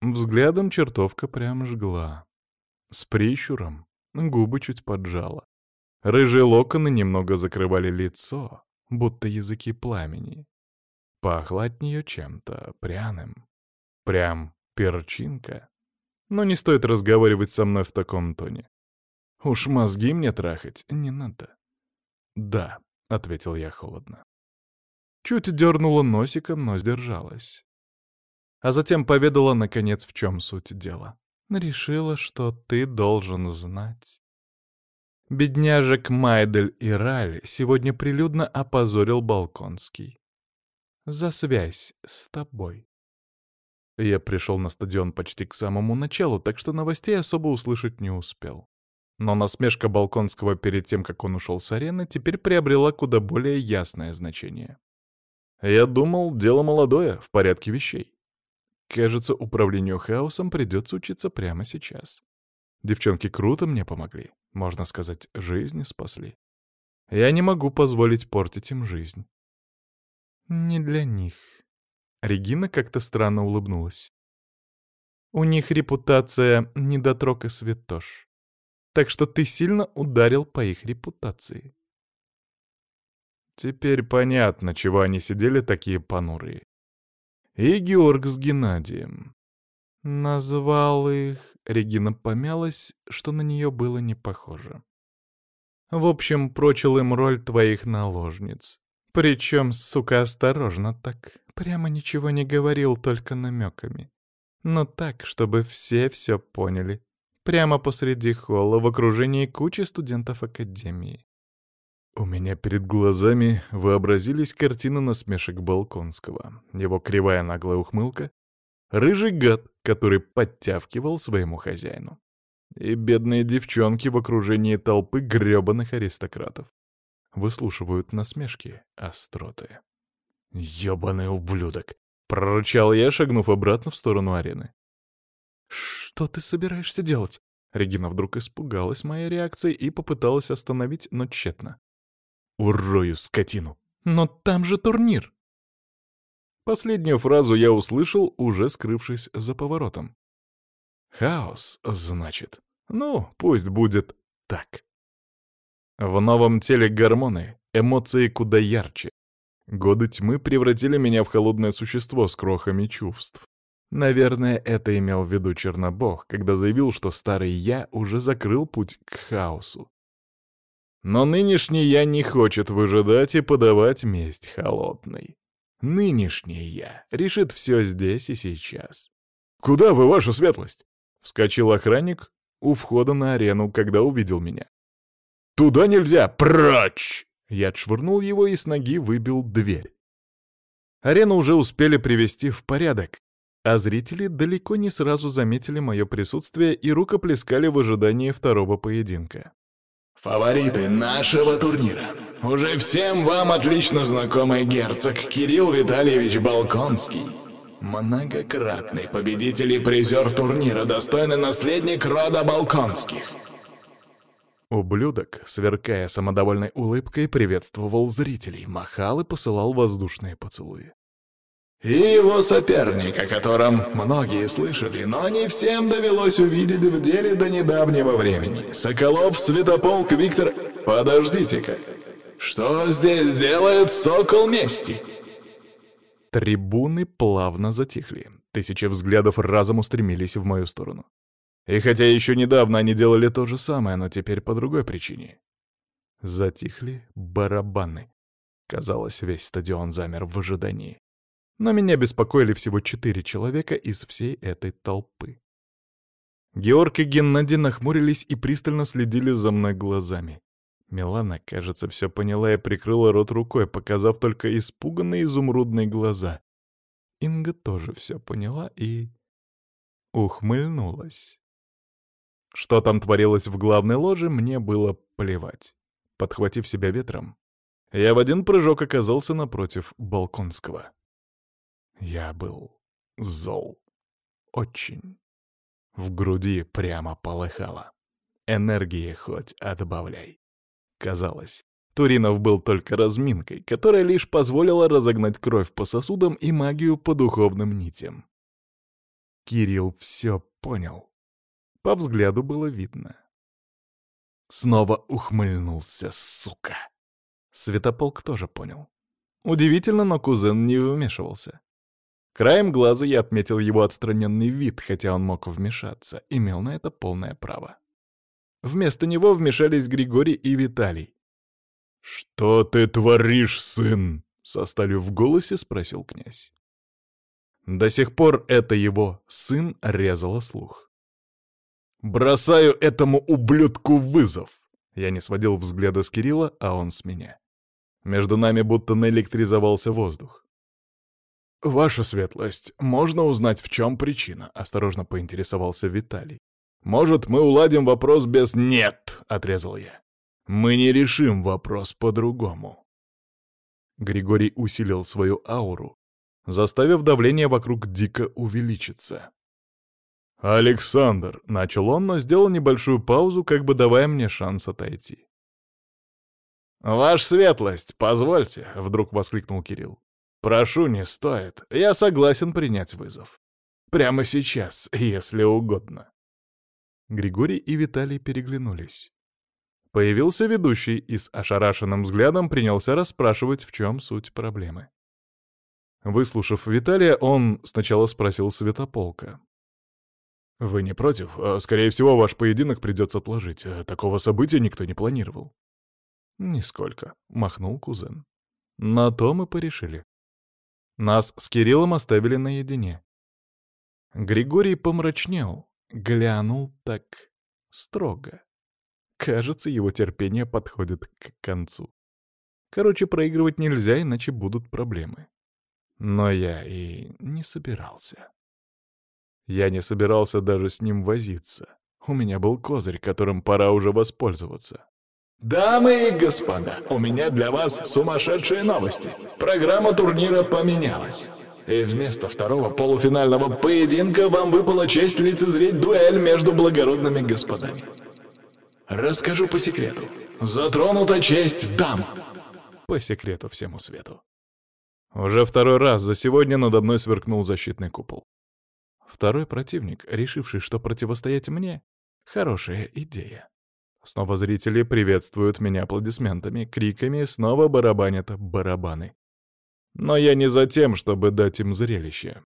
Взглядом чертовка прям жгла. С прищуром, губы чуть поджала. Рыжие локоны немного закрывали лицо, будто языки пламени. Пахло от нее чем-то пряным. Прям перчинка. Но не стоит разговаривать со мной в таком тоне. Уж мозги мне трахать не надо. «Да», — ответил я холодно. Чуть дернула носиком, но сдержалась. А затем поведала, наконец, в чем суть дела. Решила, что ты должен знать. Бедняжек Майдель и Раль сегодня прилюдно опозорил Балконский. За связь с тобой. Я пришел на стадион почти к самому началу, так что новостей особо услышать не успел. Но насмешка Балконского перед тем, как он ушел с арены, теперь приобрела куда более ясное значение. Я думал, дело молодое, в порядке вещей. Кажется, управлению хаосом придется учиться прямо сейчас. Девчонки круто мне помогли. Можно сказать, жизнь спасли. Я не могу позволить портить им жизнь. Не для них. Регина как-то странно улыбнулась. У них репутация недотрог и святош. Так что ты сильно ударил по их репутации. Теперь понятно, чего они сидели такие понурые. И Георг с Геннадием. Назвал их... Регина помялась, что на нее было не похоже. В общем, прочил им роль твоих наложниц. Причем, сука, осторожно так. Прямо ничего не говорил, только намеками. Но так, чтобы все все поняли. Прямо посреди холла, в окружении кучи студентов Академии. У меня перед глазами вообразились картины насмешек Балконского, его кривая наглая ухмылка, рыжий гад, который подтявкивал своему хозяину, и бедные девчонки в окружении толпы грёбаных аристократов. Выслушивают насмешки остроты. «Ёбаный ублюдок!» — прорычал я, шагнув обратно в сторону арены. «Что ты собираешься делать?» Регина вдруг испугалась моей реакцией и попыталась остановить, но тщетно. Урою скотину. Но там же турнир. Последнюю фразу я услышал, уже скрывшись за поворотом. Хаос, значит. Ну, пусть будет так. В новом теле гормоны, эмоции куда ярче. Годы тьмы превратили меня в холодное существо с крохами чувств. Наверное, это имел в виду Чернобог, когда заявил, что старый я уже закрыл путь к хаосу. Но нынешний я не хочет выжидать и подавать месть холодной. Нынешний я решит все здесь и сейчас. «Куда вы, ваша светлость?» — вскочил охранник у входа на арену, когда увидел меня. «Туда нельзя! Прочь!» Я отшвырнул его и с ноги выбил дверь. Арену уже успели привести в порядок, а зрители далеко не сразу заметили мое присутствие и рукоплескали в ожидании второго поединка. Фавориты нашего турнира. Уже всем вам отлично знакомый герцог Кирилл Витальевич Балконский. Многократный победитель и призер турнира, достойный наследник рода Балконских. Ублюдок, сверкая самодовольной улыбкой, приветствовал зрителей, махал и посылал воздушные поцелуи. И его соперник, о котором многие слышали, но не всем довелось увидеть в деле до недавнего времени. Соколов Святополк Виктор... Подождите-ка. Что здесь делает Сокол Мести? Трибуны плавно затихли. Тысячи взглядов разом устремились в мою сторону. И хотя еще недавно они делали то же самое, но теперь по другой причине. Затихли барабаны. Казалось, весь стадион замер в ожидании но меня беспокоили всего четыре человека из всей этой толпы. Георг и Геннадий нахмурились и пристально следили за мной глазами. Милана, кажется, все поняла и прикрыла рот рукой, показав только испуганные изумрудные глаза. Инга тоже все поняла и... ухмыльнулась. Что там творилось в главной ложе, мне было плевать. Подхватив себя ветром, я в один прыжок оказался напротив Балконского. Я был зол. Очень. В груди прямо полыхало. Энергии хоть отбавляй. Казалось, Туринов был только разминкой, которая лишь позволила разогнать кровь по сосудам и магию по духовным нитям. Кирилл все понял. По взгляду было видно. Снова ухмыльнулся, сука. Светополк тоже понял. Удивительно, но кузен не вмешивался. Краем глаза я отметил его отстраненный вид, хотя он мог вмешаться, имел на это полное право. Вместо него вмешались Григорий и Виталий. «Что ты творишь, сын?» — со сталью в голосе спросил князь. До сих пор это его сын резало слух. «Бросаю этому ублюдку вызов!» Я не сводил взгляда с Кирилла, а он с меня. Между нами будто наэлектризовался воздух. «Ваша светлость, можно узнать, в чем причина?» — осторожно поинтересовался Виталий. «Может, мы уладим вопрос без «нет», — отрезал я. «Мы не решим вопрос по-другому». Григорий усилил свою ауру, заставив давление вокруг дико увеличиться. «Александр!» — начал он, но сделал небольшую паузу, как бы давая мне шанс отойти. «Ваша светлость, позвольте!» — вдруг воскликнул Кирилл. «Прошу, не стоит. Я согласен принять вызов. Прямо сейчас, если угодно». Григорий и Виталий переглянулись. Появился ведущий и с ошарашенным взглядом принялся расспрашивать, в чем суть проблемы. Выслушав Виталия, он сначала спросил Святополка. «Вы не против? А, скорее всего, ваш поединок придется отложить. А, такого события никто не планировал». «Нисколько», — махнул кузен. На то мы порешили. Нас с Кириллом оставили наедине. Григорий помрачнел, глянул так строго. Кажется, его терпение подходит к концу. Короче, проигрывать нельзя, иначе будут проблемы. Но я и не собирался. Я не собирался даже с ним возиться. У меня был козырь, которым пора уже воспользоваться. Дамы и господа, у меня для вас сумасшедшие новости. Программа турнира поменялась. И вместо второго полуфинального поединка вам выпала честь лицезреть дуэль между благородными господами. Расскажу по секрету. Затронута честь дам. По секрету всему свету. Уже второй раз за сегодня надо мной сверкнул защитный купол. Второй противник, решивший, что противостоять мне — хорошая идея. Снова зрители приветствуют меня аплодисментами, криками, снова барабанят барабаны. Но я не за тем, чтобы дать им зрелище.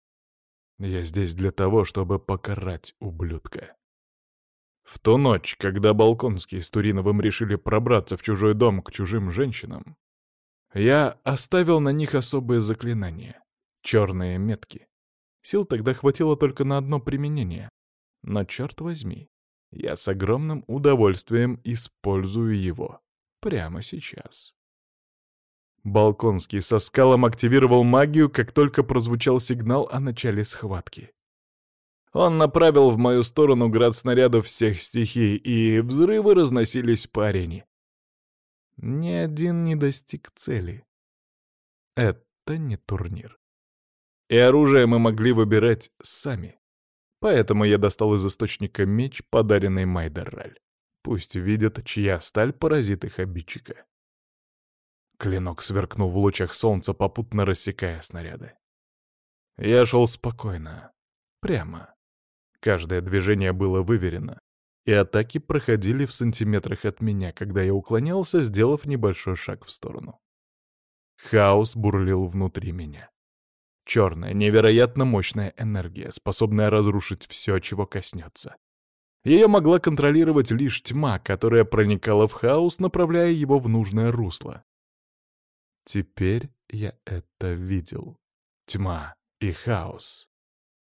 Я здесь для того, чтобы покарать ублюдка. В ту ночь, когда Балконский с Туриновым решили пробраться в чужой дом к чужим женщинам, я оставил на них особые заклинания — черные метки. Сил тогда хватило только на одно применение. Но черт возьми, я с огромным удовольствием использую его. Прямо сейчас. Балконский со скалом активировал магию, как только прозвучал сигнал о начале схватки. Он направил в мою сторону град снарядов всех стихий, и взрывы разносились по арене. Ни один не достиг цели. Это не турнир. И оружие мы могли выбирать сами. Поэтому я достал из источника меч, подаренный Майдерраль. Пусть видят, чья сталь поразит их обидчика. Клинок сверкнул в лучах солнца, попутно рассекая снаряды. Я шел спокойно, прямо. Каждое движение было выверено, и атаки проходили в сантиметрах от меня, когда я уклонялся, сделав небольшой шаг в сторону. Хаос бурлил внутри меня. Черная, невероятно мощная энергия, способная разрушить все, чего коснется. Ее могла контролировать лишь тьма, которая проникала в хаос, направляя его в нужное русло. Теперь я это видел. Тьма и хаос.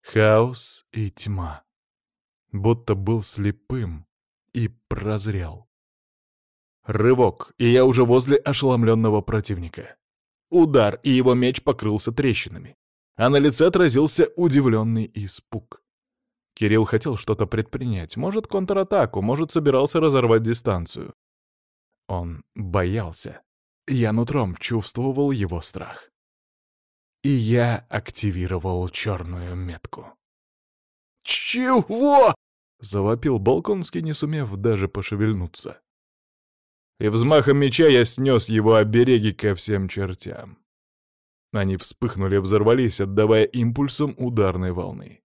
Хаос и тьма. Будто был слепым и прозрел. Рывок, и я уже возле ошеломленного противника. Удар, и его меч покрылся трещинами а на лице отразился удивленный испуг. Кирилл хотел что-то предпринять, может, контратаку, может, собирался разорвать дистанцию. Он боялся. Я нутром чувствовал его страх. И я активировал черную метку. «Чего?» — завопил Балконский, не сумев даже пошевельнуться. И взмахом меча я снес его обереги ко всем чертям. Они вспыхнули, взорвались, отдавая импульсом ударной волны.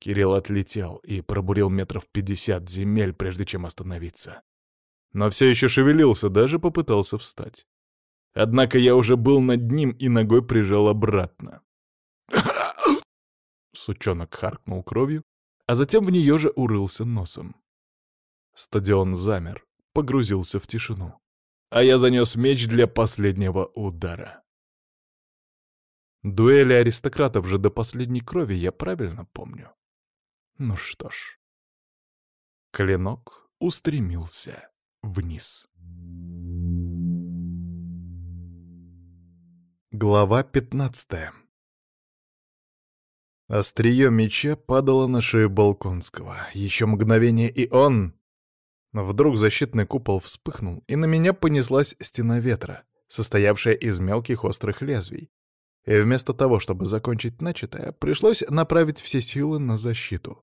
Кирилл отлетел и пробурил метров пятьдесят земель, прежде чем остановиться. Но все еще шевелился, даже попытался встать. Однако я уже был над ним и ногой прижал обратно. *coughs* Сучонок харкнул кровью, а затем в нее же урылся носом. Стадион замер, погрузился в тишину. А я занес меч для последнего удара. Дуэли аристократов же до последней крови я правильно помню. Ну что ж. Клинок устремился вниз. Глава пятнадцатая. Острие меча падало на шею Балконского. Еще мгновение, и он... Вдруг защитный купол вспыхнул, и на меня понеслась стена ветра, состоявшая из мелких острых лезвий. И вместо того, чтобы закончить начатое, пришлось направить все силы на защиту.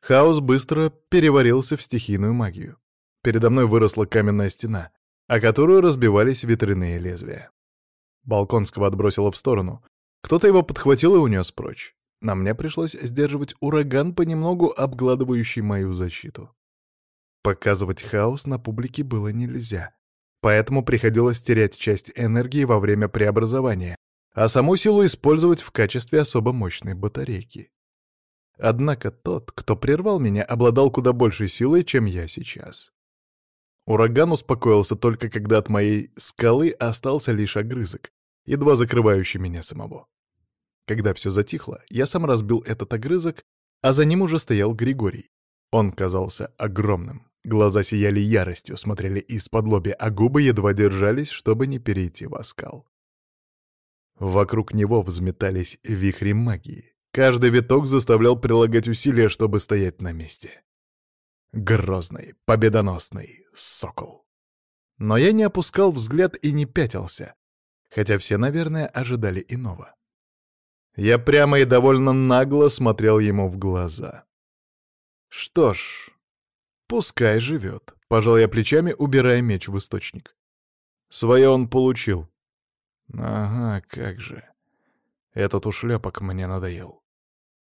Хаос быстро переварился в стихийную магию. Передо мной выросла каменная стена, о которую разбивались ветряные лезвия. Балконского отбросило в сторону. Кто-то его подхватил и унес прочь. На мне пришлось сдерживать ураган, понемногу обгладывающий мою защиту. Показывать хаос на публике было нельзя, поэтому приходилось терять часть энергии во время преобразования, а саму силу использовать в качестве особо мощной батарейки. Однако тот, кто прервал меня, обладал куда большей силой, чем я сейчас. Ураган успокоился только когда от моей скалы остался лишь огрызок, едва закрывающий меня самого. Когда все затихло, я сам разбил этот огрызок, а за ним уже стоял Григорий. Он казался огромным. Глаза сияли яростью, смотрели из-под лоби, а губы едва держались, чтобы не перейти в оскал. Вокруг него взметались вихри магии. Каждый виток заставлял прилагать усилия, чтобы стоять на месте. Грозный, победоносный сокол. Но я не опускал взгляд и не пятился, хотя все, наверное, ожидали иного. Я прямо и довольно нагло смотрел ему в глаза. Что ж, пускай живет. Пожал я плечами, убирая меч в источник. Свое он получил. Ага, как же. Этот ушлепок мне надоел.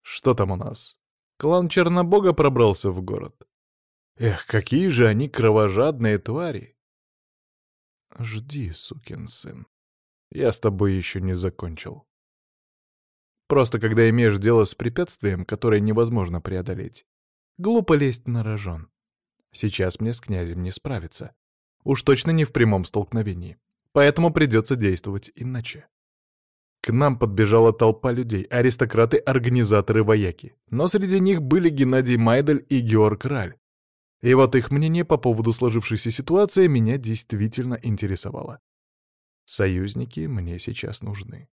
Что там у нас? Клан Чернобога пробрался в город. Эх, какие же они кровожадные твари! Жди, сукин сын. Я с тобой еще не закончил. Просто когда имеешь дело с препятствием, которое невозможно преодолеть, глупо лезть на рожон. Сейчас мне с князем не справиться. Уж точно не в прямом столкновении. Поэтому придется действовать иначе. К нам подбежала толпа людей, аристократы, организаторы, вояки. Но среди них были Геннадий Майдель и Георг Раль. И вот их мнение по поводу сложившейся ситуации меня действительно интересовало. Союзники мне сейчас нужны.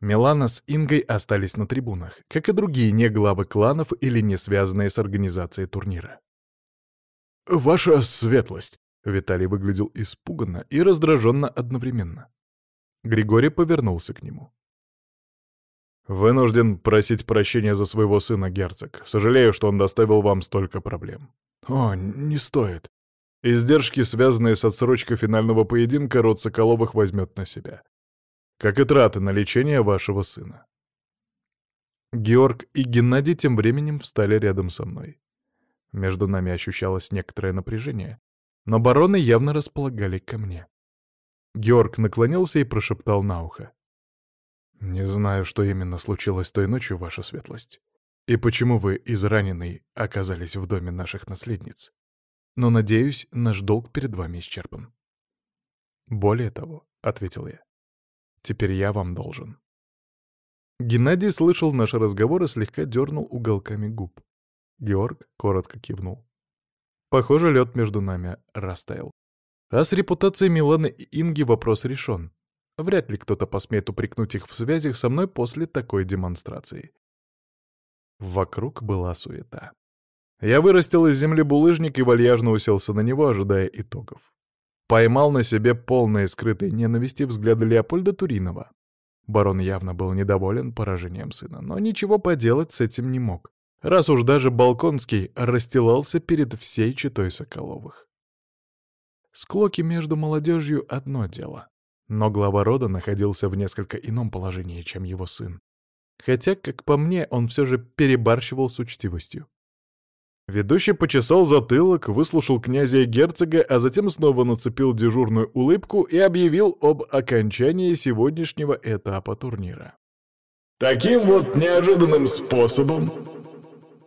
Милана с Ингой остались на трибунах, как и другие не главы кланов или не связанные с организацией турнира. «Ваша светлость!» — Виталий выглядел испуганно и раздраженно одновременно. Григорий повернулся к нему. «Вынужден просить прощения за своего сына, герцог. Сожалею, что он доставил вам столько проблем». «О, не стоит. Издержки, связанные с отсрочкой финального поединка, род Соколовых возьмет на себя как и траты на лечение вашего сына. Георг и Геннадий тем временем встали рядом со мной. Между нами ощущалось некоторое напряжение, но бароны явно располагали ко мне. Георг наклонился и прошептал на ухо. «Не знаю, что именно случилось той ночью, ваша светлость, и почему вы, израненный, оказались в доме наших наследниц. Но, надеюсь, наш долг перед вами исчерпан». «Более того», — ответил я, Теперь я вам должен». Геннадий слышал наш разговор и слегка дернул уголками губ. Георг коротко кивнул. Похоже, лед между нами растаял. А с репутацией Миланы и Инги вопрос решен. Вряд ли кто-то посмеет упрекнуть их в связях со мной после такой демонстрации. Вокруг была суета. Я вырастил из земли булыжник и вальяжно уселся на него, ожидая итогов поймал на себе полные скрытой ненависти взгляды Леопольда Туринова. Барон явно был недоволен поражением сына, но ничего поделать с этим не мог, раз уж даже Балконский расстилался перед всей читой Соколовых. Склоки между молодежью — одно дело, но глава рода находился в несколько ином положении, чем его сын. Хотя, как по мне, он все же перебарщивал с учтивостью. Ведущий почесал затылок, выслушал князя и герцога, а затем снова нацепил дежурную улыбку и объявил об окончании сегодняшнего этапа турнира. Таким вот неожиданным способом,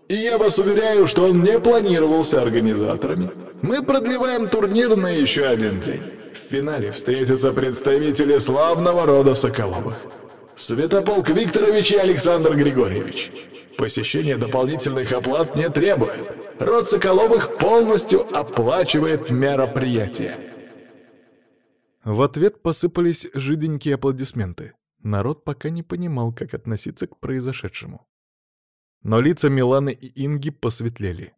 и я вас уверяю, что он не планировался организаторами, мы продлеваем турнир на еще один день. В финале встретятся представители славного рода Соколовых. Святополк Викторович и Александр Григорьевич. Посещение дополнительных оплат не требует. Род Соколовых полностью оплачивает мероприятие. В ответ посыпались жиденькие аплодисменты. Народ пока не понимал, как относиться к произошедшему. Но лица Миланы и Инги посветлели.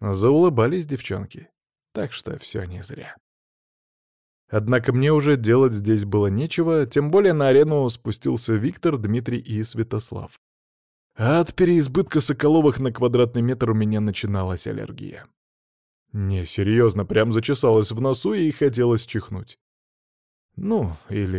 Заулыбались девчонки. Так что все не зря. Однако мне уже делать здесь было нечего, тем более на арену спустился Виктор, Дмитрий и Святослав. А от переизбытка Соколовых на квадратный метр у меня начиналась аллергия. Не, серьезно, прям зачесалась в носу и хотелось чихнуть. Ну, или